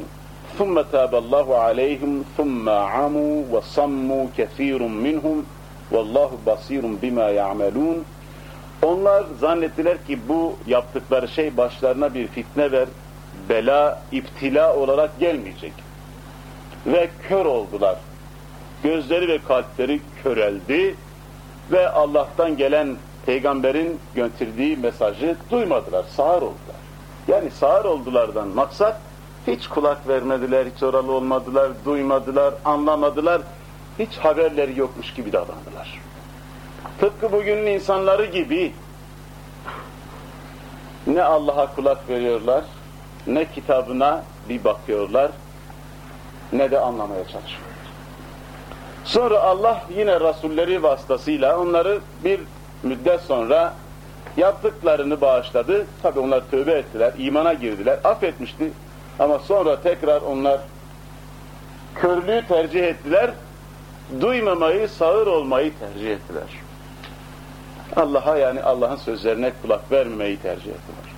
ثُمَّ تَابَ اللّٰهُ عَلَيْهِمْ ثُمَّ عَمُوا وَصَمُّوا كَثِيرٌ مِّنْهُمْ وَاللّٰهُ بَصِيرٌ بِمَا يَعْمَلُونَ Onlar zannettiler ki bu yaptıkları şey başlarına bir fitne ver, bela, iptila olarak gelmeyecek. Ve kör oldular. Gözleri ve kalpleri köreldi ve Allah'tan gelen peygamberin gönderdiği mesajı duymadılar, sağır oldular. Yani sağır oldulardan maksat hiç kulak vermediler, hiç oralı olmadılar, duymadılar, anlamadılar, hiç haberleri yokmuş gibi davrandılar. Tıpkı bugünün insanları gibi ne Allah'a kulak veriyorlar, ne kitabına bir bakıyorlar, ne de anlamaya çalışıyorlar. Sonra Allah yine Rasulleri vasıtasıyla onları bir müddet sonra yaptıklarını bağışladı. Tabi onlar tövbe ettiler, imana girdiler, affetmişti. Ama sonra tekrar onlar körlüğü tercih ettiler, duymamayı, sağır olmayı tercih ettiler. Allah'a yani Allah'ın sözlerine kulak vermemeyi tercih ettiler.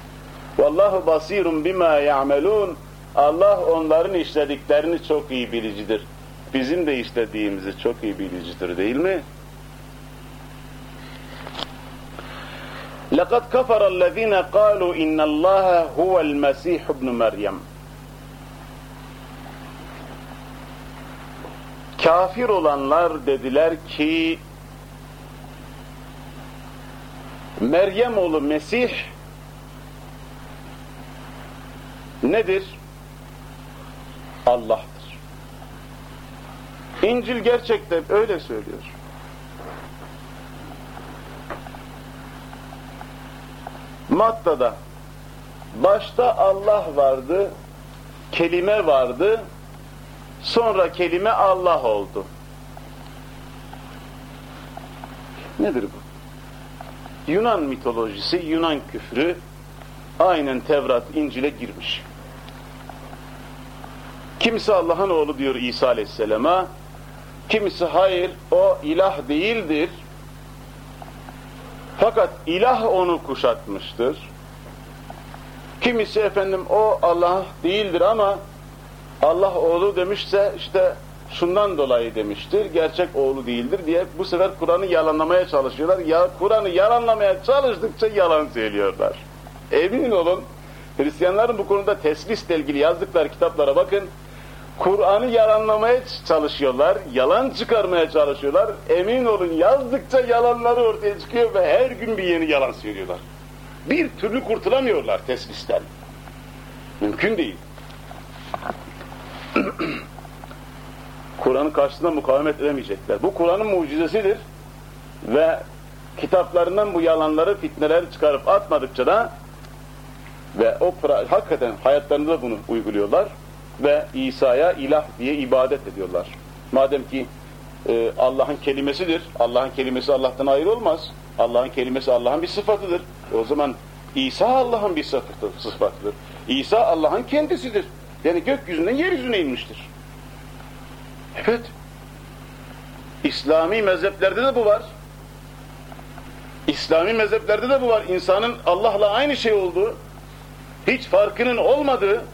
Vallahu basirun bima ya'melun. Allah onların işlediklerini çok iyi bilicidir. Bizim de işlediğimizi çok iyi bilicidir değil mi? لَقَدْ كَفَرَ الَّذ۪ينَ قَالُوا اِنَّ اللّٰهَ هُوَ الْمَس۪يحُ ابْنُ مَرْيَمْ Kafir olanlar dediler ki Meryem oğlu Mesih nedir? Allah'tır. İncil gerçekten öyle söylüyor. Matta'da başta Allah vardı, kelime vardı, sonra kelime Allah oldu. Nedir bu? Yunan mitolojisi, Yunan küfrü aynen Tevrat, İncil'e girmiş. Kimisi Allah'ın oğlu diyor İsa Aleyhisselam'a, kimisi hayır o ilah değildir. Fakat ilah onu kuşatmıştır. Kimisi efendim o Allah değildir ama Allah oğlu demişse işte şundan dolayı demiştir, gerçek oğlu değildir diye bu sefer Kur'an'ı yalanlamaya çalışıyorlar. Ya Kur'an'ı yalanlamaya çalıştıkça yalan söylüyorlar. Emin olun, Hristiyanların bu konuda teslisle ilgili yazdıkları kitaplara bakın. Kur'an'ı yalanlamaya çalışıyorlar, yalan çıkarmaya çalışıyorlar. Emin olun yazdıkça yalanları ortaya çıkıyor ve her gün bir yeni yalan söylüyorlar. Bir türlü kurtulamıyorlar teslisten. Mümkün değil. Kur'an'ın karşısında mukavemet edemeyecekler. Bu Kur'an'ın mucizesidir ve kitaplarından bu yalanları, fitneleri çıkarıp atmadıkça da ve o hakikaten hayatlarında bunu uyguluyorlar ve İsa'ya ilah diye ibadet ediyorlar. Madem ki e, Allah'ın kelimesidir, Allah'ın kelimesi Allah'tan ayrı olmaz. Allah'ın kelimesi Allah'ın bir sıfatıdır. O zaman İsa Allah'ın bir sıfatı, sıfatıdır. İsa Allah'ın kendisidir. Yani gökyüzünden yeryüzüne inmiştir. Evet. İslami mezheplerde de bu var. İslami mezheplerde de bu var. İnsanın Allah'la aynı şey olduğu, hiç farkının olmadığı.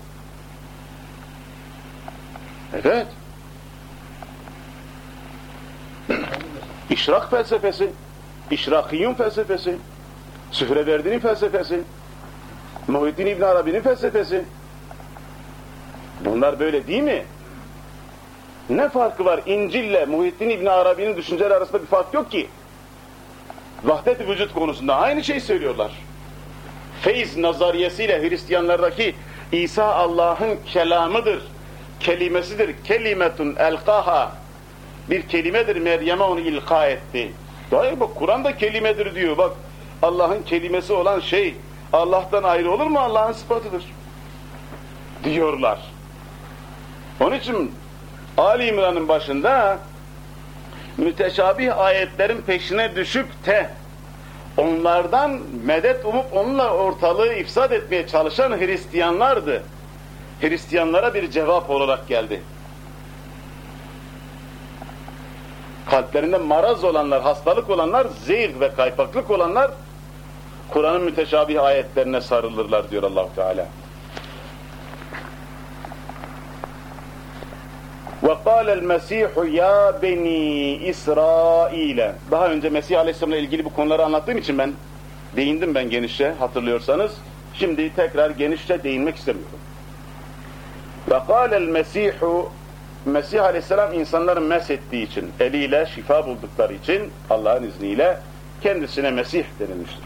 Evet. İşrak felsefesi, İşrakiyun felsefesi, Sühreverdi'nin felsefesi, Muhyiddin İbn Arabi'nin felsefesi. Bunlar böyle değil mi? Ne farkı var İncil'le Muhyiddin İbn Arabi'nin düşünceleri arasında bir fark yok ki. Vahdet-i vücut konusunda aynı şey söylüyorlar. Feyz nazariyesiyle Hristiyanlardaki İsa Allah'ın kelamıdır, kelimesidir. Kelimetun elkaha bir kelimedir Meryem'e onu ilka etti. Hayır bak Kur'an'da kelimedir diyor. Bak Allah'ın kelimesi olan şey Allah'tan ayrı olur mu? Allah'ın sıfatıdır. Diyorlar. Onun için Ali İmran'ın başında müteşabih ayetlerin peşine düşüp de onlardan medet umup onunla ortalığı ifsad etmeye çalışan Hristiyanlardı. Hristiyanlara bir cevap olarak geldi. Kalplerinde maraz olanlar, hastalık olanlar, zehir ve kaypaklık olanlar Kur'an'ın müteşabih ayetlerine sarılırlar diyor allah Teala. وَقَالَ الْمَسِيحُ يَا بَنِي İsrail'e Daha önce Mesih Aleyhisselam'la ilgili bu konuları anlattığım için ben değindim ben genişçe hatırlıyorsanız. Şimdi tekrar genişçe değinmek istemiyorum. وَقَالَ الْمَسِيحُ Mesih Aleyhisselam insanları meshettiği için, eliyle şifa buldukları için Allah'ın izniyle kendisine Mesih denilmiştir.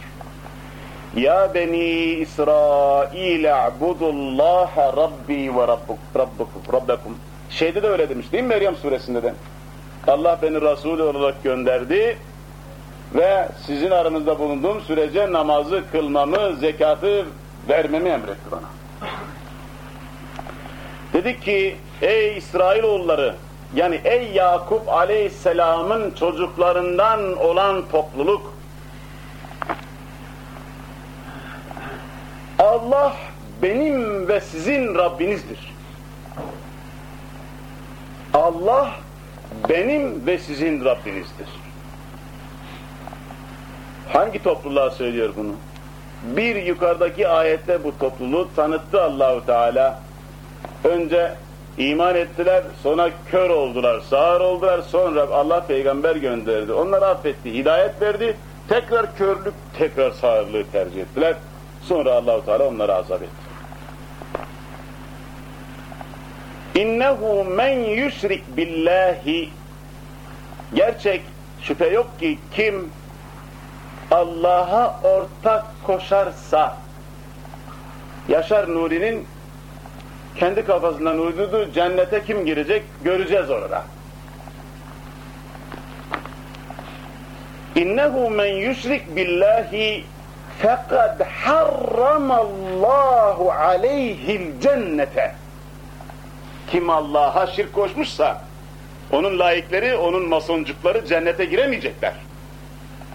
Ya beni İsrail a'budullaha rabbi ve rabbuk, rabbukum, rabbakum. Şeyde de öyle demiş değil mi Meryem suresinde de? Allah beni Resul olarak gönderdi ve sizin aranızda bulunduğum sürece namazı kılmamı, zekatı vermemi emretti bana. Dedik ki ey İsrailoğulları yani ey Yakup aleyhisselamın çocuklarından olan topluluk Allah benim ve sizin Rabbinizdir. Allah benim ve sizin Rabbinizdir. Hangi topluluğa söylüyor bunu? Bir yukarıdaki ayette bu topluluğu tanıttı Allahu Teala. Önce iman ettiler, sonra kör oldular, sağır oldular, sonra Allah peygamber gönderdi. Onları affetti, hidayet verdi. Tekrar körlük, tekrar sağırlığı tercih ettiler. Sonra Allahu Teala onları azap etti. İnnehu men yüşrik billahi Gerçek şüphe yok ki kim Allah'a ortak koşarsa Yaşar Nuri'nin kendi kafasından uydurduğu cennete kim girecek göreceğiz orada. İnnehu men yüşrik billahi fekad harramallahu aleyhil cennete kim Allah'a şirk koşmuşsa onun layıkları, onun masoncukları cennete giremeyecekler.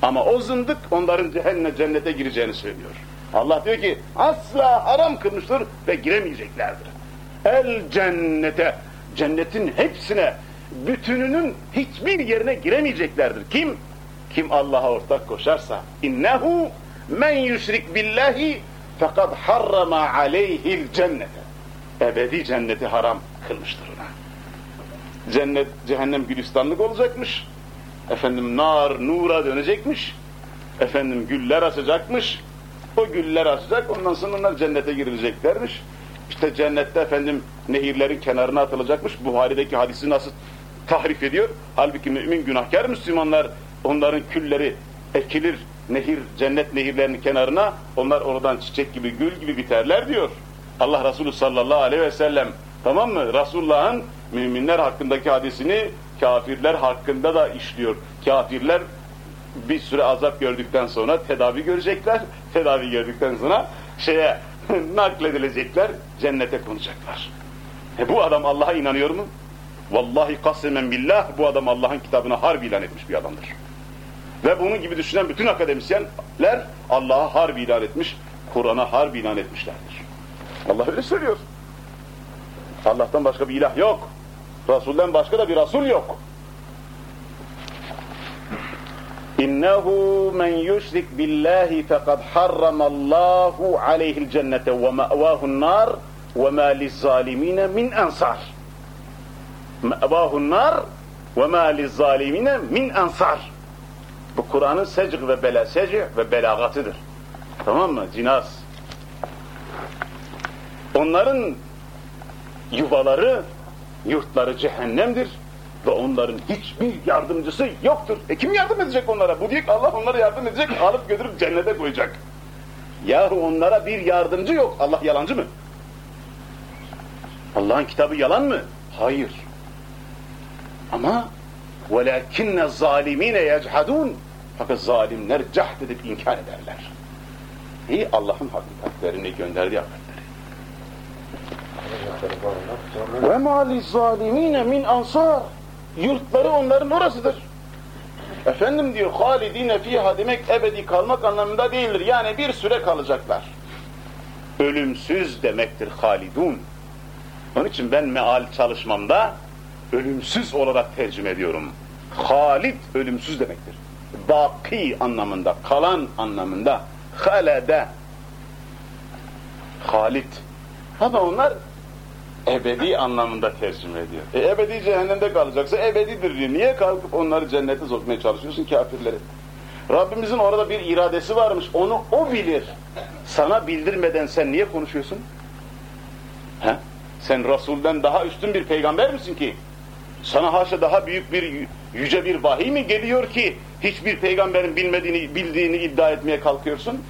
Ama o zındık onların cehennem cennete gireceğini söylüyor. Allah diyor ki asla haram kılmıştır ve giremeyeceklerdir. El cennete, cennetin hepsine, bütününün hiçbir yerine giremeyeceklerdir. Kim? Kim Allah'a ortak koşarsa. İnnehu men yüşrik billahi fekad harrama aleyhil cennete. Ebedi cenneti haram kılmıştır ona. Cennet, cehennem gülistanlık olacakmış. Efendim nar, nura dönecekmiş. Efendim güller açacakmış. O güller açacak, ondan sonra onlar cennete girileceklermiş. İşte cennette efendim nehirlerin kenarına atılacakmış. Buhari'deki hadisi nasıl tahrif ediyor? Halbuki mümin günahkar Müslümanlar onların külleri ekilir nehir, cennet nehirlerinin kenarına onlar oradan çiçek gibi, gül gibi biterler diyor. Allah Resulü sallallahu aleyhi ve sellem Tamam mı? Resulullah'ın müminler hakkındaki hadisini kafirler hakkında da işliyor. Kafirler bir süre azap gördükten sonra tedavi görecekler. Tedavi gördükten sonra şeye nakledilecekler, cennete konacaklar. E bu adam Allah'a inanıyor mu? Vallahi kasemen billah bu adam Allah'ın kitabına harbi ilan etmiş bir adamdır. Ve bunun gibi düşünen bütün akademisyenler Allah'a harbi ilan etmiş, Kur'an'a harbi ilan etmişlerdir. Allah öyle söylüyor. Allah'tan başka bir ilah yok. Resul'den başka da bir Resul yok. İnnehu men yüşrik billahi fekad harramallahu aleyhil cennete ve me'vahun nar ve ma lizzalimine min ensar. Me'vahun nar ve ma lizzalimine min ensar. Bu Kur'an'ın secg ve bela, secg ve belagatıdır. Tamam mı? Cinas. Onların yuvaları, yurtları cehennemdir ve onların hiçbir yardımcısı yoktur. E kim yardım edecek onlara? Bu diyor ki Allah onlara yardım edecek, alıp götürüp cennete koyacak. Yahu onlara bir yardımcı yok. Allah yalancı mı? Allah'ın kitabı yalan mı? Hayır. Ama وَلَكِنَّ الظَّالِم۪ينَ يَجْحَدُونَ Fakat zalimler cahd edip inkar ederler. İyi Allah'ın hakikatlerini gönderdiği hakikatleri. Ve mali zalimine min ansar. Yurtları onların orasıdır. Efendim diyor halidine fiha demek ebedi kalmak anlamında değildir. Yani bir süre kalacaklar. Ölümsüz demektir halidun. Onun için ben meal çalışmamda ölümsüz olarak tercüme ediyorum. Halid ölümsüz demektir. Baki anlamında, kalan anlamında. Halede. Halid. Ama onlar ebedi anlamında tercüme ediyor. E ebedi cehennemde kalacaksa ebedidir diyor. Niye kalkıp onları cennete sokmaya çalışıyorsun kafirleri? Rabbimizin orada bir iradesi varmış. Onu o bilir. Sana bildirmeden sen niye konuşuyorsun? He? Sen Resul'den daha üstün bir peygamber misin ki? Sana haşa daha büyük bir yüce bir vahiy mi geliyor ki hiçbir peygamberin bilmediğini bildiğini iddia etmeye kalkıyorsun?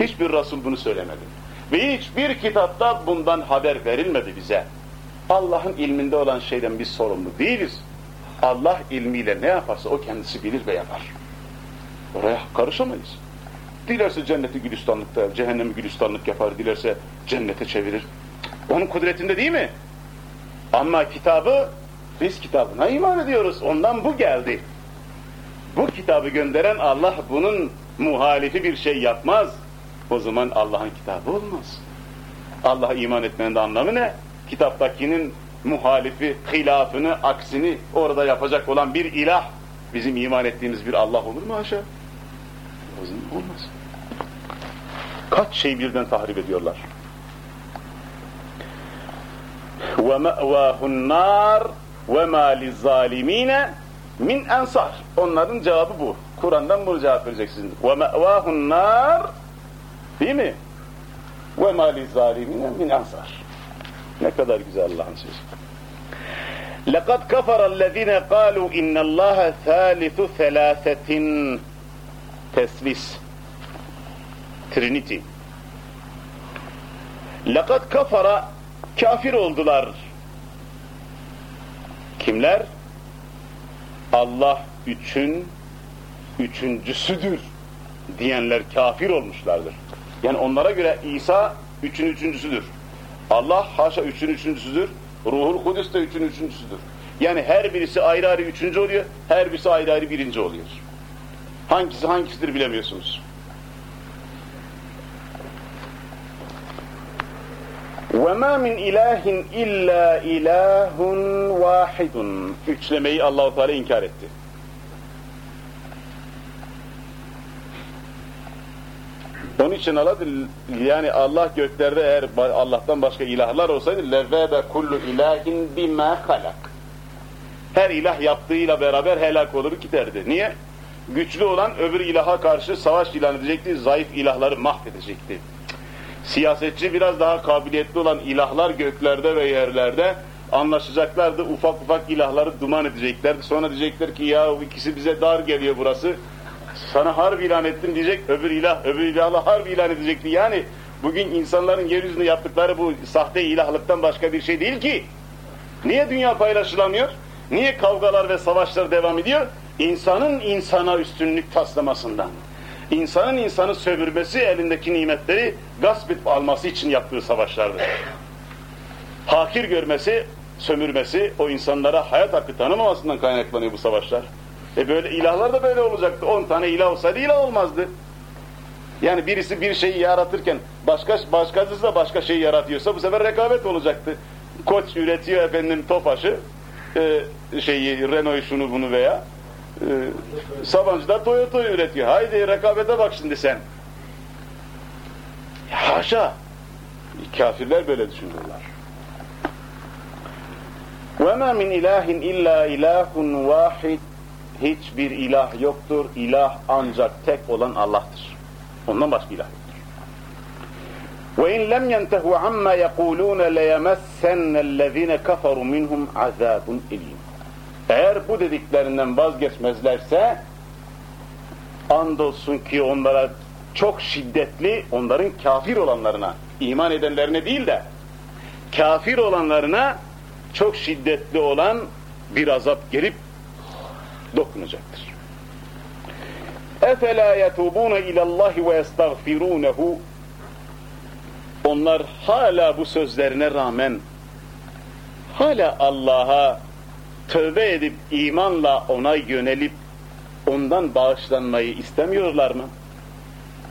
Hiçbir Resul bunu söylemedi. Ve hiçbir kitapta bundan haber verilmedi bize. Allah'ın ilminde olan şeyden biz sorumlu değiliz. Allah ilmiyle ne yaparsa o kendisi bilir ve yapar. Oraya karışamayız. Dilerse cenneti gülistanlıkta, cehennemi gülistanlık yapar, dilerse cennete çevirir. Onun kudretinde değil mi? Ama kitabı, biz kitabına iman ediyoruz. Ondan bu geldi. Bu kitabı gönderen Allah bunun muhalifi bir şey yapmaz O zaman Allah'ın kitabı olmaz. Allah'a iman etmenin de anlamı ne? Kitaptakinin muhalifi, hilafını, aksini orada yapacak olan bir ilah bizim iman ettiğimiz bir Allah olur mu aşağı? O zaman olmaz. Kaç şey birden tahrip ediyorlar. وَمَأْوَاهُ النَّارِ وَمَا لِلظَّالِم۪ينَ min ensar. Onların cevabı bu. Kur'an'dan bunu cevap vereceksiniz. وَمَأْوَاهُ النَّارِ Değil mi? وَمَا لِلظَّالِمِينَ min ansar. Ne kadar güzel Allah'ın sözü. لَقَدْ كَفَرَ الَّذ۪ينَ قَالُوا اِنَّ اللّٰهَ ثَالِثُ ثَلَاثَةٍ Teslis. Trinity. لَقَدْ كَفَرَ Kafir oldular. Kimler? Allah üçün üçüncüsüdür diyenler kafir olmuşlardır. Yani onlara göre İsa üçün üçüncüsüdür. Allah haşa üçün üçüncüsüdür. Ruhul Kudüs de üçün üçüncüsüdür. Yani her birisi ayrı ayrı üçüncü oluyor, her birisi ayrı ayrı birinci oluyor. Hangisi hangisidir bilemiyorsunuz. وَمَا مِنْ اِلَٰهٍ اِلَّا اِلَٰهٌ وَاحِدٌ Üçlemeyi Allah-u Teala inkar etti. Onun için Allah yani Allah göklerde eğer Allah'tan başka ilahlar olsaydı levvebe kullu ilahin bima halak. Her ilah yaptığıyla beraber helak olur giderdi. Niye? Güçlü olan öbür ilaha karşı savaş ilan edecekti, zayıf ilahları mahvedecekti. Siyasetçi biraz daha kabiliyetli olan ilahlar göklerde ve yerlerde anlaşacaklardı. Ufak ufak ilahları duman edeceklerdi. Sonra diyecekler ki ya ikisi bize dar geliyor burası sana harp ilan ettim diyecek, öbür ilah, öbür ilahla harp ilan edecekti. Yani Bugün insanların yeryüzünde yaptıkları bu sahte ilahlıktan başka bir şey değil ki. Niye dünya paylaşılamıyor? Niye kavgalar ve savaşlar devam ediyor? İnsanın insana üstünlük taslamasından. İnsanın insanı sömürmesi, elindeki nimetleri gasp edip alması için yaptığı savaşlardır. Hakir görmesi, sömürmesi, o insanlara hayat hakkı tanımamasından kaynaklanıyor bu savaşlar. E böyle ilahlar da böyle olacaktı. 10 tane ilah olsaydı ilah olmazdı. Yani birisi bir şeyi yaratırken başka başkası da başka şeyi yaratıyorsa bu sefer rekabet olacaktı. Koç üretiyor efendim Tofaş'ı, e, şeyi Renault'u şunu bunu veya e, Sabancı da Toyota'yı üretiyor. Haydi rekabete bak şimdi sen. Haşa! Kafirler böyle düşünüyorlar. وَمَا مِنْ اِلَٰهٍ اِلَّا اِلَٰهٌ وَاحِدٌ Hiçbir ilah yoktur. İlah ancak tek olan Allah'tır. Ondan başka ilah yoktur. وَاِنْ لَمْ يَنْتَهُ عَمَّا يَقُولُونَ لَيَمَسَّنَّ الَّذ۪ينَ كَفَرُوا مِنْهُمْ عَذَابٌ اِلِيمٌ Eğer bu dediklerinden vazgeçmezlerse andolsun ki onlara çok şiddetli, onların kafir olanlarına, iman edenlerine değil de kafir olanlarına çok şiddetli olan bir azap gelip dokunacaktır. اَفَلَا يَتُوبُونَ اِلَى اللّٰهِ وَيَسْتَغْفِرُونَهُ Onlar hala bu sözlerine rağmen hala Allah'a tövbe edip imanla ona yönelip ondan bağışlanmayı istemiyorlar mı?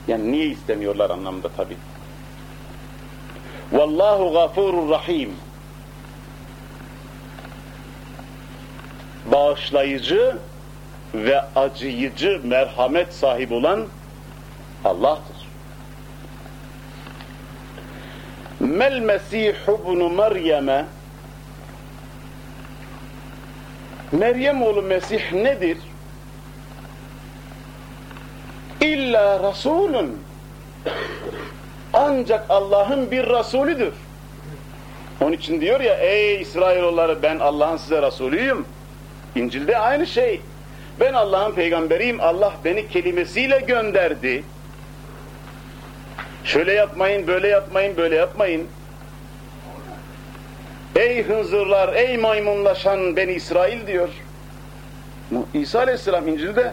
Yani niye istemiyorlar anlamda tabi. Vallahu gafurur rahim. Bağışlayıcı ve acıyıcı merhamet sahibi olan Allah'tır. Mel Mesihu ibn Meryem'e Meryem oğlu Mesih nedir? İlla Resulün ancak Allah'ın bir Resulüdür. Onun için diyor ya ey İsrailoğulları ben Allah'ın size Resulüyüm. İncil'de aynı şey. Ben Allah'ın peygamberiyim. Allah beni kelimesiyle gönderdi. Şöyle yapmayın, böyle yapmayın, böyle yapmayın. Ey hınzırlar, ey maymunlaşan ben İsrail diyor. İsa Aleyhisselam İncil'de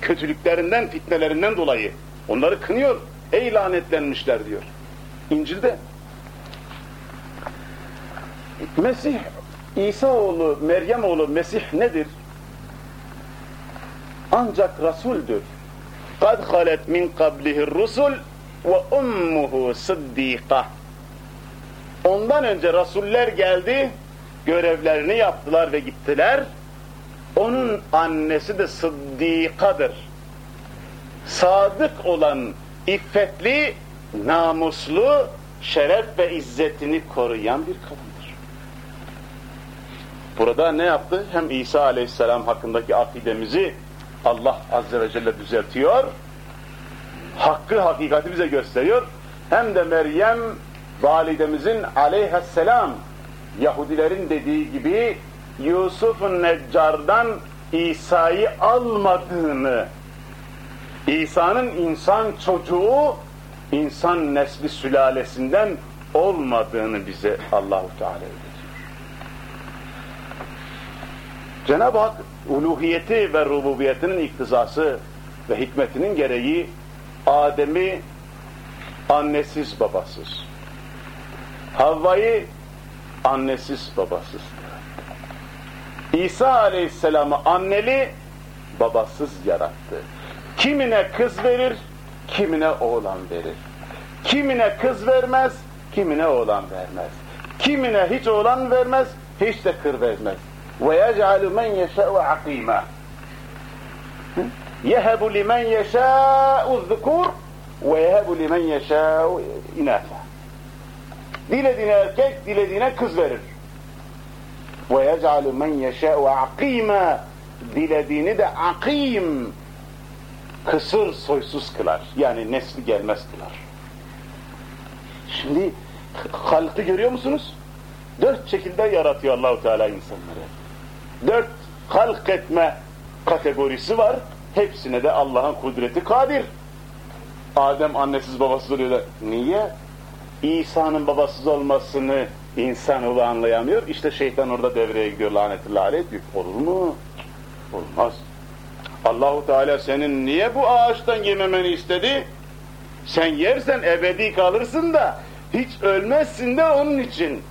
kötülüklerinden, fitnelerinden dolayı onları kınıyor. Ey lanetlenmişler diyor. İncil'de. Mesih, İsa oğlu, Meryem oğlu Mesih nedir? Ancak Resul'dür. قَدْ خَلَتْ مِنْ قَبْلِهِ الرُّسُلُ وَاُمُّهُ صِدِّيقَةً Ondan önce Resuller geldi, görevlerini yaptılar ve gittiler. Onun annesi de Sıddikadır. Sadık olan, iffetli, namuslu, şeref ve izzetini koruyan bir kadındır. Burada ne yaptı? Hem İsa aleyhisselam hakkındaki akidemizi Allah azze ve celle düzeltiyor, hakkı, hakikati bize gösteriyor. Hem de Meryem validemizin aleyhisselam Yahudilerin dediği gibi Yusuf'un Neccar'dan İsa'yı almadığını İsa'nın insan çocuğu insan nesli sülalesinden olmadığını bize Allahu Teala öğretiyor. Cenab-ı Hak uluhiyeti ve rububiyetinin iktizası ve hikmetinin gereği Adem'i annesiz babasız, Havva'yı annesiz babasız. İsa Aleyhisselam'ı anneli babasız yarattı. Kimine kız verir, kimine oğlan verir. Kimine kız vermez, kimine oğlan vermez. Kimine hiç oğlan vermez, hiç de kır vermez. وَيَجْعَلُ مَنْ يَشَاءُ عَقِيمًا يَهَبُ لِمَنْ يَشَاءُ الذُّكُورِ وَيَهَبُ لِمَنْ يَشَاءُ اِنَاثًا Dilediğine erkek, dilediğine kız verir. وَيَجْعَلُ مَنْ يَشَاءُ عَقِيمًا Dilediğini de akim, kısır soysuz kılar. Yani nesli gelmez kılar. Şimdi halkı görüyor musunuz? Dört şekilde yaratıyor Allahu Teala insanları. Dört halk etme kategorisi var. Hepsine de Allah'ın kudreti kadir. Adem annesiz babasız oluyor da. Niye? İsa'nın babasız olmasını insanoğlu anlayamıyor. İşte şeytan orada devreye gidiyor lanetullahi aleyh. Olur mu? Olmaz. Allahu Teala senin niye bu ağaçtan yememeni istedi? Sen yersen ebedi kalırsın da hiç ölmezsin de onun için.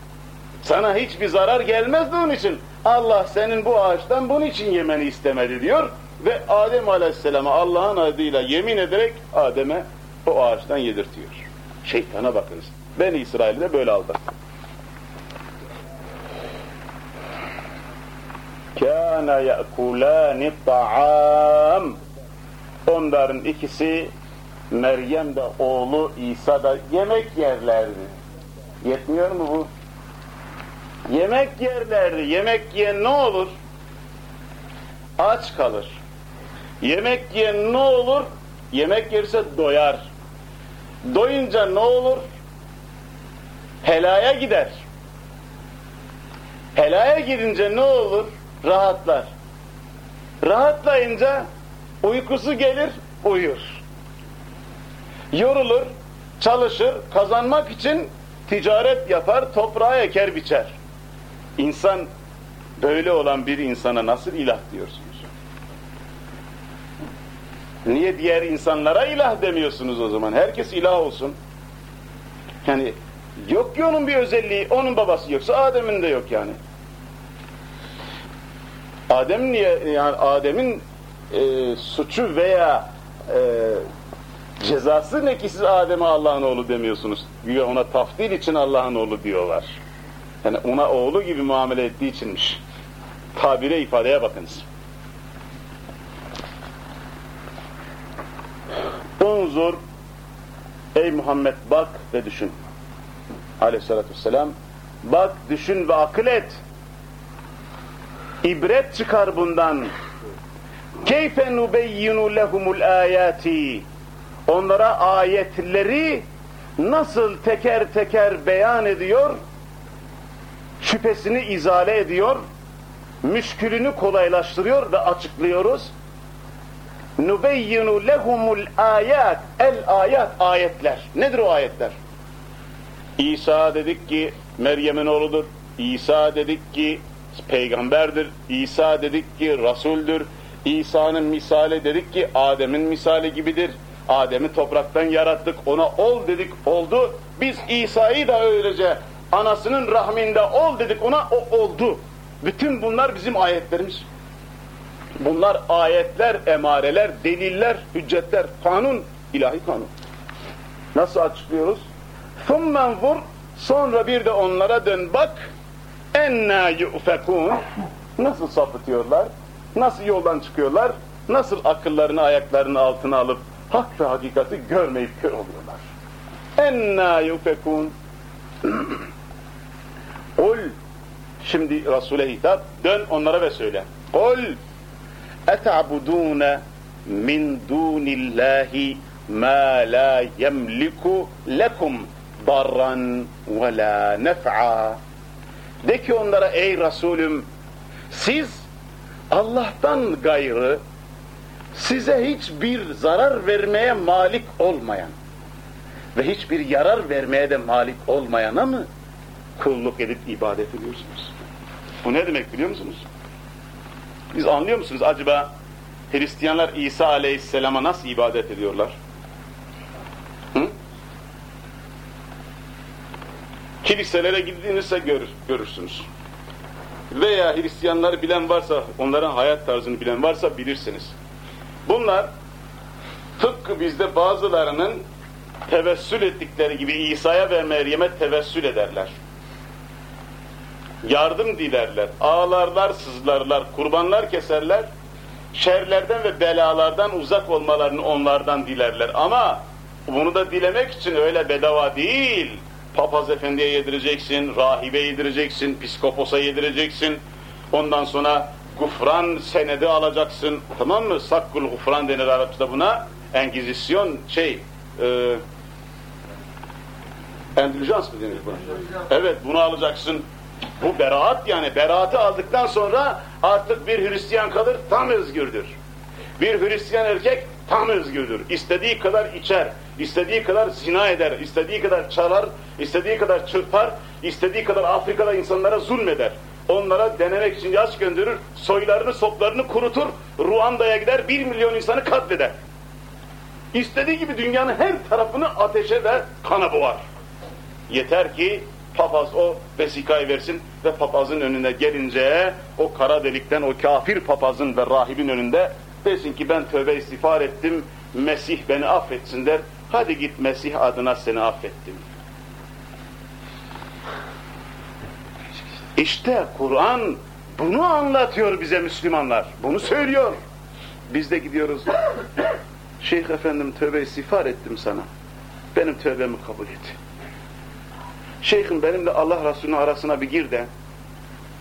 Sana hiçbir zarar gelmez de onun için. Allah senin bu ağaçtan bunun için yemeni istemedi diyor. Ve Adem Aleyhisselam'a Allah'ın adıyla yemin ederek Adem'e o ağaçtan yedirtiyor. Şeytana bakınız. Ben İsrail'i de böyle aldım. Kana yekulani ta'am. Onların ikisi Meryem de oğlu İsa da yemek yerlerdi. Yetmiyor mu bu? Yemek yerlerdi. Yemek yiyen ne olur? Aç kalır. Yemek yiyen ne olur? Yemek yerse doyar. Doyunca ne olur? Helaya gider. Helaya gidince ne olur? Rahatlar. Rahatlayınca uykusu gelir, uyur. Yorulur, çalışır, kazanmak için ticaret yapar, toprağa eker biçer. İnsan böyle olan bir insana nasıl ilah diyorsunuz? Niye diğer insanlara ilah demiyorsunuz o zaman? Herkes ilah olsun. Yani yok ki onun bir özelliği, onun babası yoksa Adem'in de yok yani. Adem niye yani Adem'in e, suçu veya e, cezası ne ki siz Adem'e Allah'ın oğlu demiyorsunuz? Güya ona tafdil için Allah'ın oğlu diyorlar. Yani ona oğlu gibi muamele ettiği içinmiş. Tabire ifadeye bakınız. Unzur ey Muhammed bak ve düşün. Aleyhissalatü vesselam bak, düşün ve akıl et. İbret çıkar bundan. Keyfe nubeyyinu lehumul ayati. Onlara ayetleri nasıl teker teker beyan ediyor, şüphesini izale ediyor, müşkülünü kolaylaştırıyor ve açıklıyoruz. Nubeyyinu lehumul ayat. El ayat, ayetler. Nedir o ayetler? İsa dedik ki Meryem'in oğludur. İsa dedik ki peygamberdir. İsa dedik ki rasuldür. İsa'nın misali dedik ki Adem'in misali gibidir. Adem'i topraktan yarattık, ona ol dedik, oldu. Biz İsa'yı da öylece anasının rahminde ol dedik, ona o oldu. Bütün bunlar bizim ayetlerimiz. Bunlar ayetler, emareler, deliller, hüccetler, kanun, ilahi kanun. Nasıl açıklıyoruz? ثُمَّ vur, sonra bir de onlara dön bak, enna yufekun nasıl sapıtıyorlar, nasıl yoldan çıkıyorlar, nasıl akıllarını ayaklarını altına alıp hak ve hakikati görmeyip kör oluyorlar. Enna yufekun Ol şimdi Resul'e hitap dön onlara ve söyle. Ol eta'budune min dunillahi ma la yemliku lekum darran ve la nef'a de ki onlara ey Resulüm siz Allah'tan gayrı size hiçbir zarar vermeye malik olmayan ve hiçbir yarar vermeye de malik olmayana mı kulluk edip ibadet ediyorsunuz? Bu ne demek biliyor musunuz? Biz anlıyor musunuz acaba Hristiyanlar İsa Aleyhisselam'a nasıl ibadet ediyorlar? Hı? Kiliselere gittiğinizde görür, görürsünüz. Veya Hristiyanları bilen varsa, onların hayat tarzını bilen varsa bilirsiniz. Bunlar tıpkı bizde bazılarının tevessül ettikleri gibi İsa'ya ve Meryem'e tevessül ederler. Yardım dilerler, ağlarlar, sızlarlar, kurbanlar keserler, şerlerden ve belalardan uzak olmalarını onlardan dilerler. Ama bunu da dilemek için öyle bedava değil. Papaz efendiye yedireceksin, rahibe yedireceksin, psikoposa yedireceksin. Ondan sonra gufran senedi alacaksın. Tamam mı? Sakkul gufran denir Arapçada buna. Engizisyon şey e, endüljans mı denir buna? Evet bunu alacaksın. Bu beraat yani. Beraatı aldıktan sonra artık bir Hristiyan kalır tam özgürdür. Bir Hristiyan erkek tam özgürdür. İstediği kadar içer, istediği kadar zina eder, istediği kadar çalar, istediği kadar çırpar, istediği kadar Afrika'da insanlara zulmeder. Onlara denemek için yaş gönderir, soylarını, soplarını kurutur, Ruanda'ya gider, bir milyon insanı katleder. İstediği gibi dünyanın her tarafını ateşe ve kana boğar. Yeter ki papaz o vesikayı versin ve papazın önüne gelince o kara delikten o kafir papazın ve rahibin önünde desin ki ben tövbe istiğfar ettim, Mesih beni affetsin der. Hadi git Mesih adına seni affettim. İşte Kur'an bunu anlatıyor bize Müslümanlar. Bunu söylüyor. Biz de gidiyoruz. Şeyh efendim tövbe istiğfar ettim sana. Benim tövbemi kabul et. Şeyhim benimle Allah Resulü'nün arasına bir gir de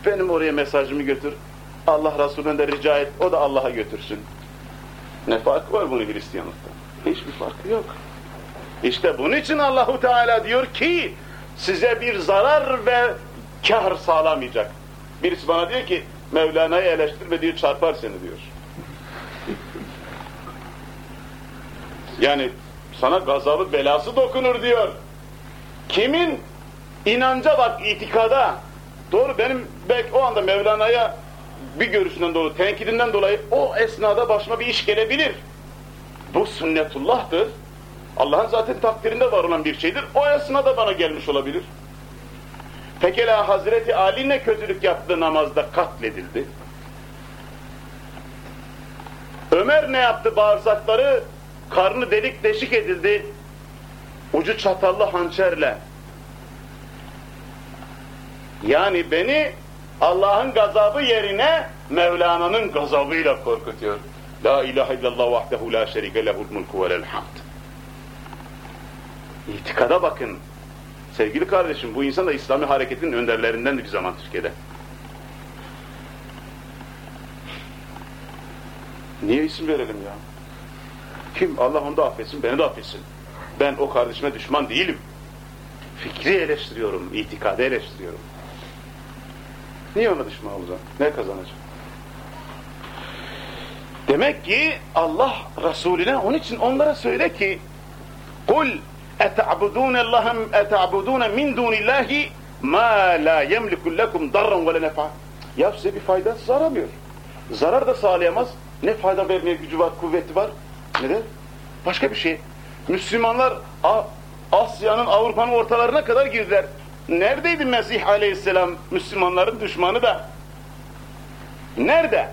benim oraya mesajımı götür. Allah Resulü'ne de rica et. O da Allah'a götürsün. Ne farkı var bunun Hristiyanlıkta? Hiçbir farkı yok. İşte bunun için Allahu Teala diyor ki size bir zarar ve kar sağlamayacak. Birisi bana diyor ki Mevlana'yı eleştirme diyor çarpar seni diyor. Yani sana gazabı belası dokunur diyor. Kimin inanca bak itikada doğru benim belki o anda Mevlana'ya bir görüşünden dolayı, tenkidinden dolayı o esnada başıma bir iş gelebilir. Bu sünnetullah'tır. Allah'ın zaten takdirinde var olan bir şeydir. O esnada bana gelmiş olabilir. Pekala Hazreti Ali ne kötülük yaptı namazda katledildi. Ömer ne yaptı bağırsakları karnı delik deşik edildi ucu çatallı hançerle. Yani beni Allah'ın gazabı yerine Mevlana'nın gazabıyla korkutuyor. La ilahe illallah vahdehu la şerike lehul mulku ve lel hamd. İtikada bakın. Sevgili kardeşim bu insan da İslami hareketin önderlerinden bir zaman Türkiye'de. Niye isim verelim ya? Kim? Allah onu da affetsin, beni de affetsin. Ben o kardeşime düşman değilim. Fikri eleştiriyorum, itikadı eleştiriyorum. Niye ona düşman olacağım? Ne kazanacağım? Demek ki Allah Resulüne onun için onlara söyle ki kul eta'budun Allah'ım eta'budun min dunillahi ma la yemliku lekum darran ve nefa. Ya size bir fayda zaramıyor. Zarar da sağlayamaz. Ne fayda vermeye gücü var, kuvveti var. Neden? Başka bir şey. Müslümanlar Asya'nın, Avrupa'nın ortalarına kadar girdiler. Neredeydi Mesih aleyhisselam Müslümanların düşmanı da? Nerede?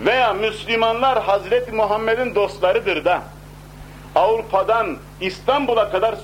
Veya Müslümanlar Hazreti Muhammed'in dostlarıdır da Avrupa'dan İstanbul'a kadar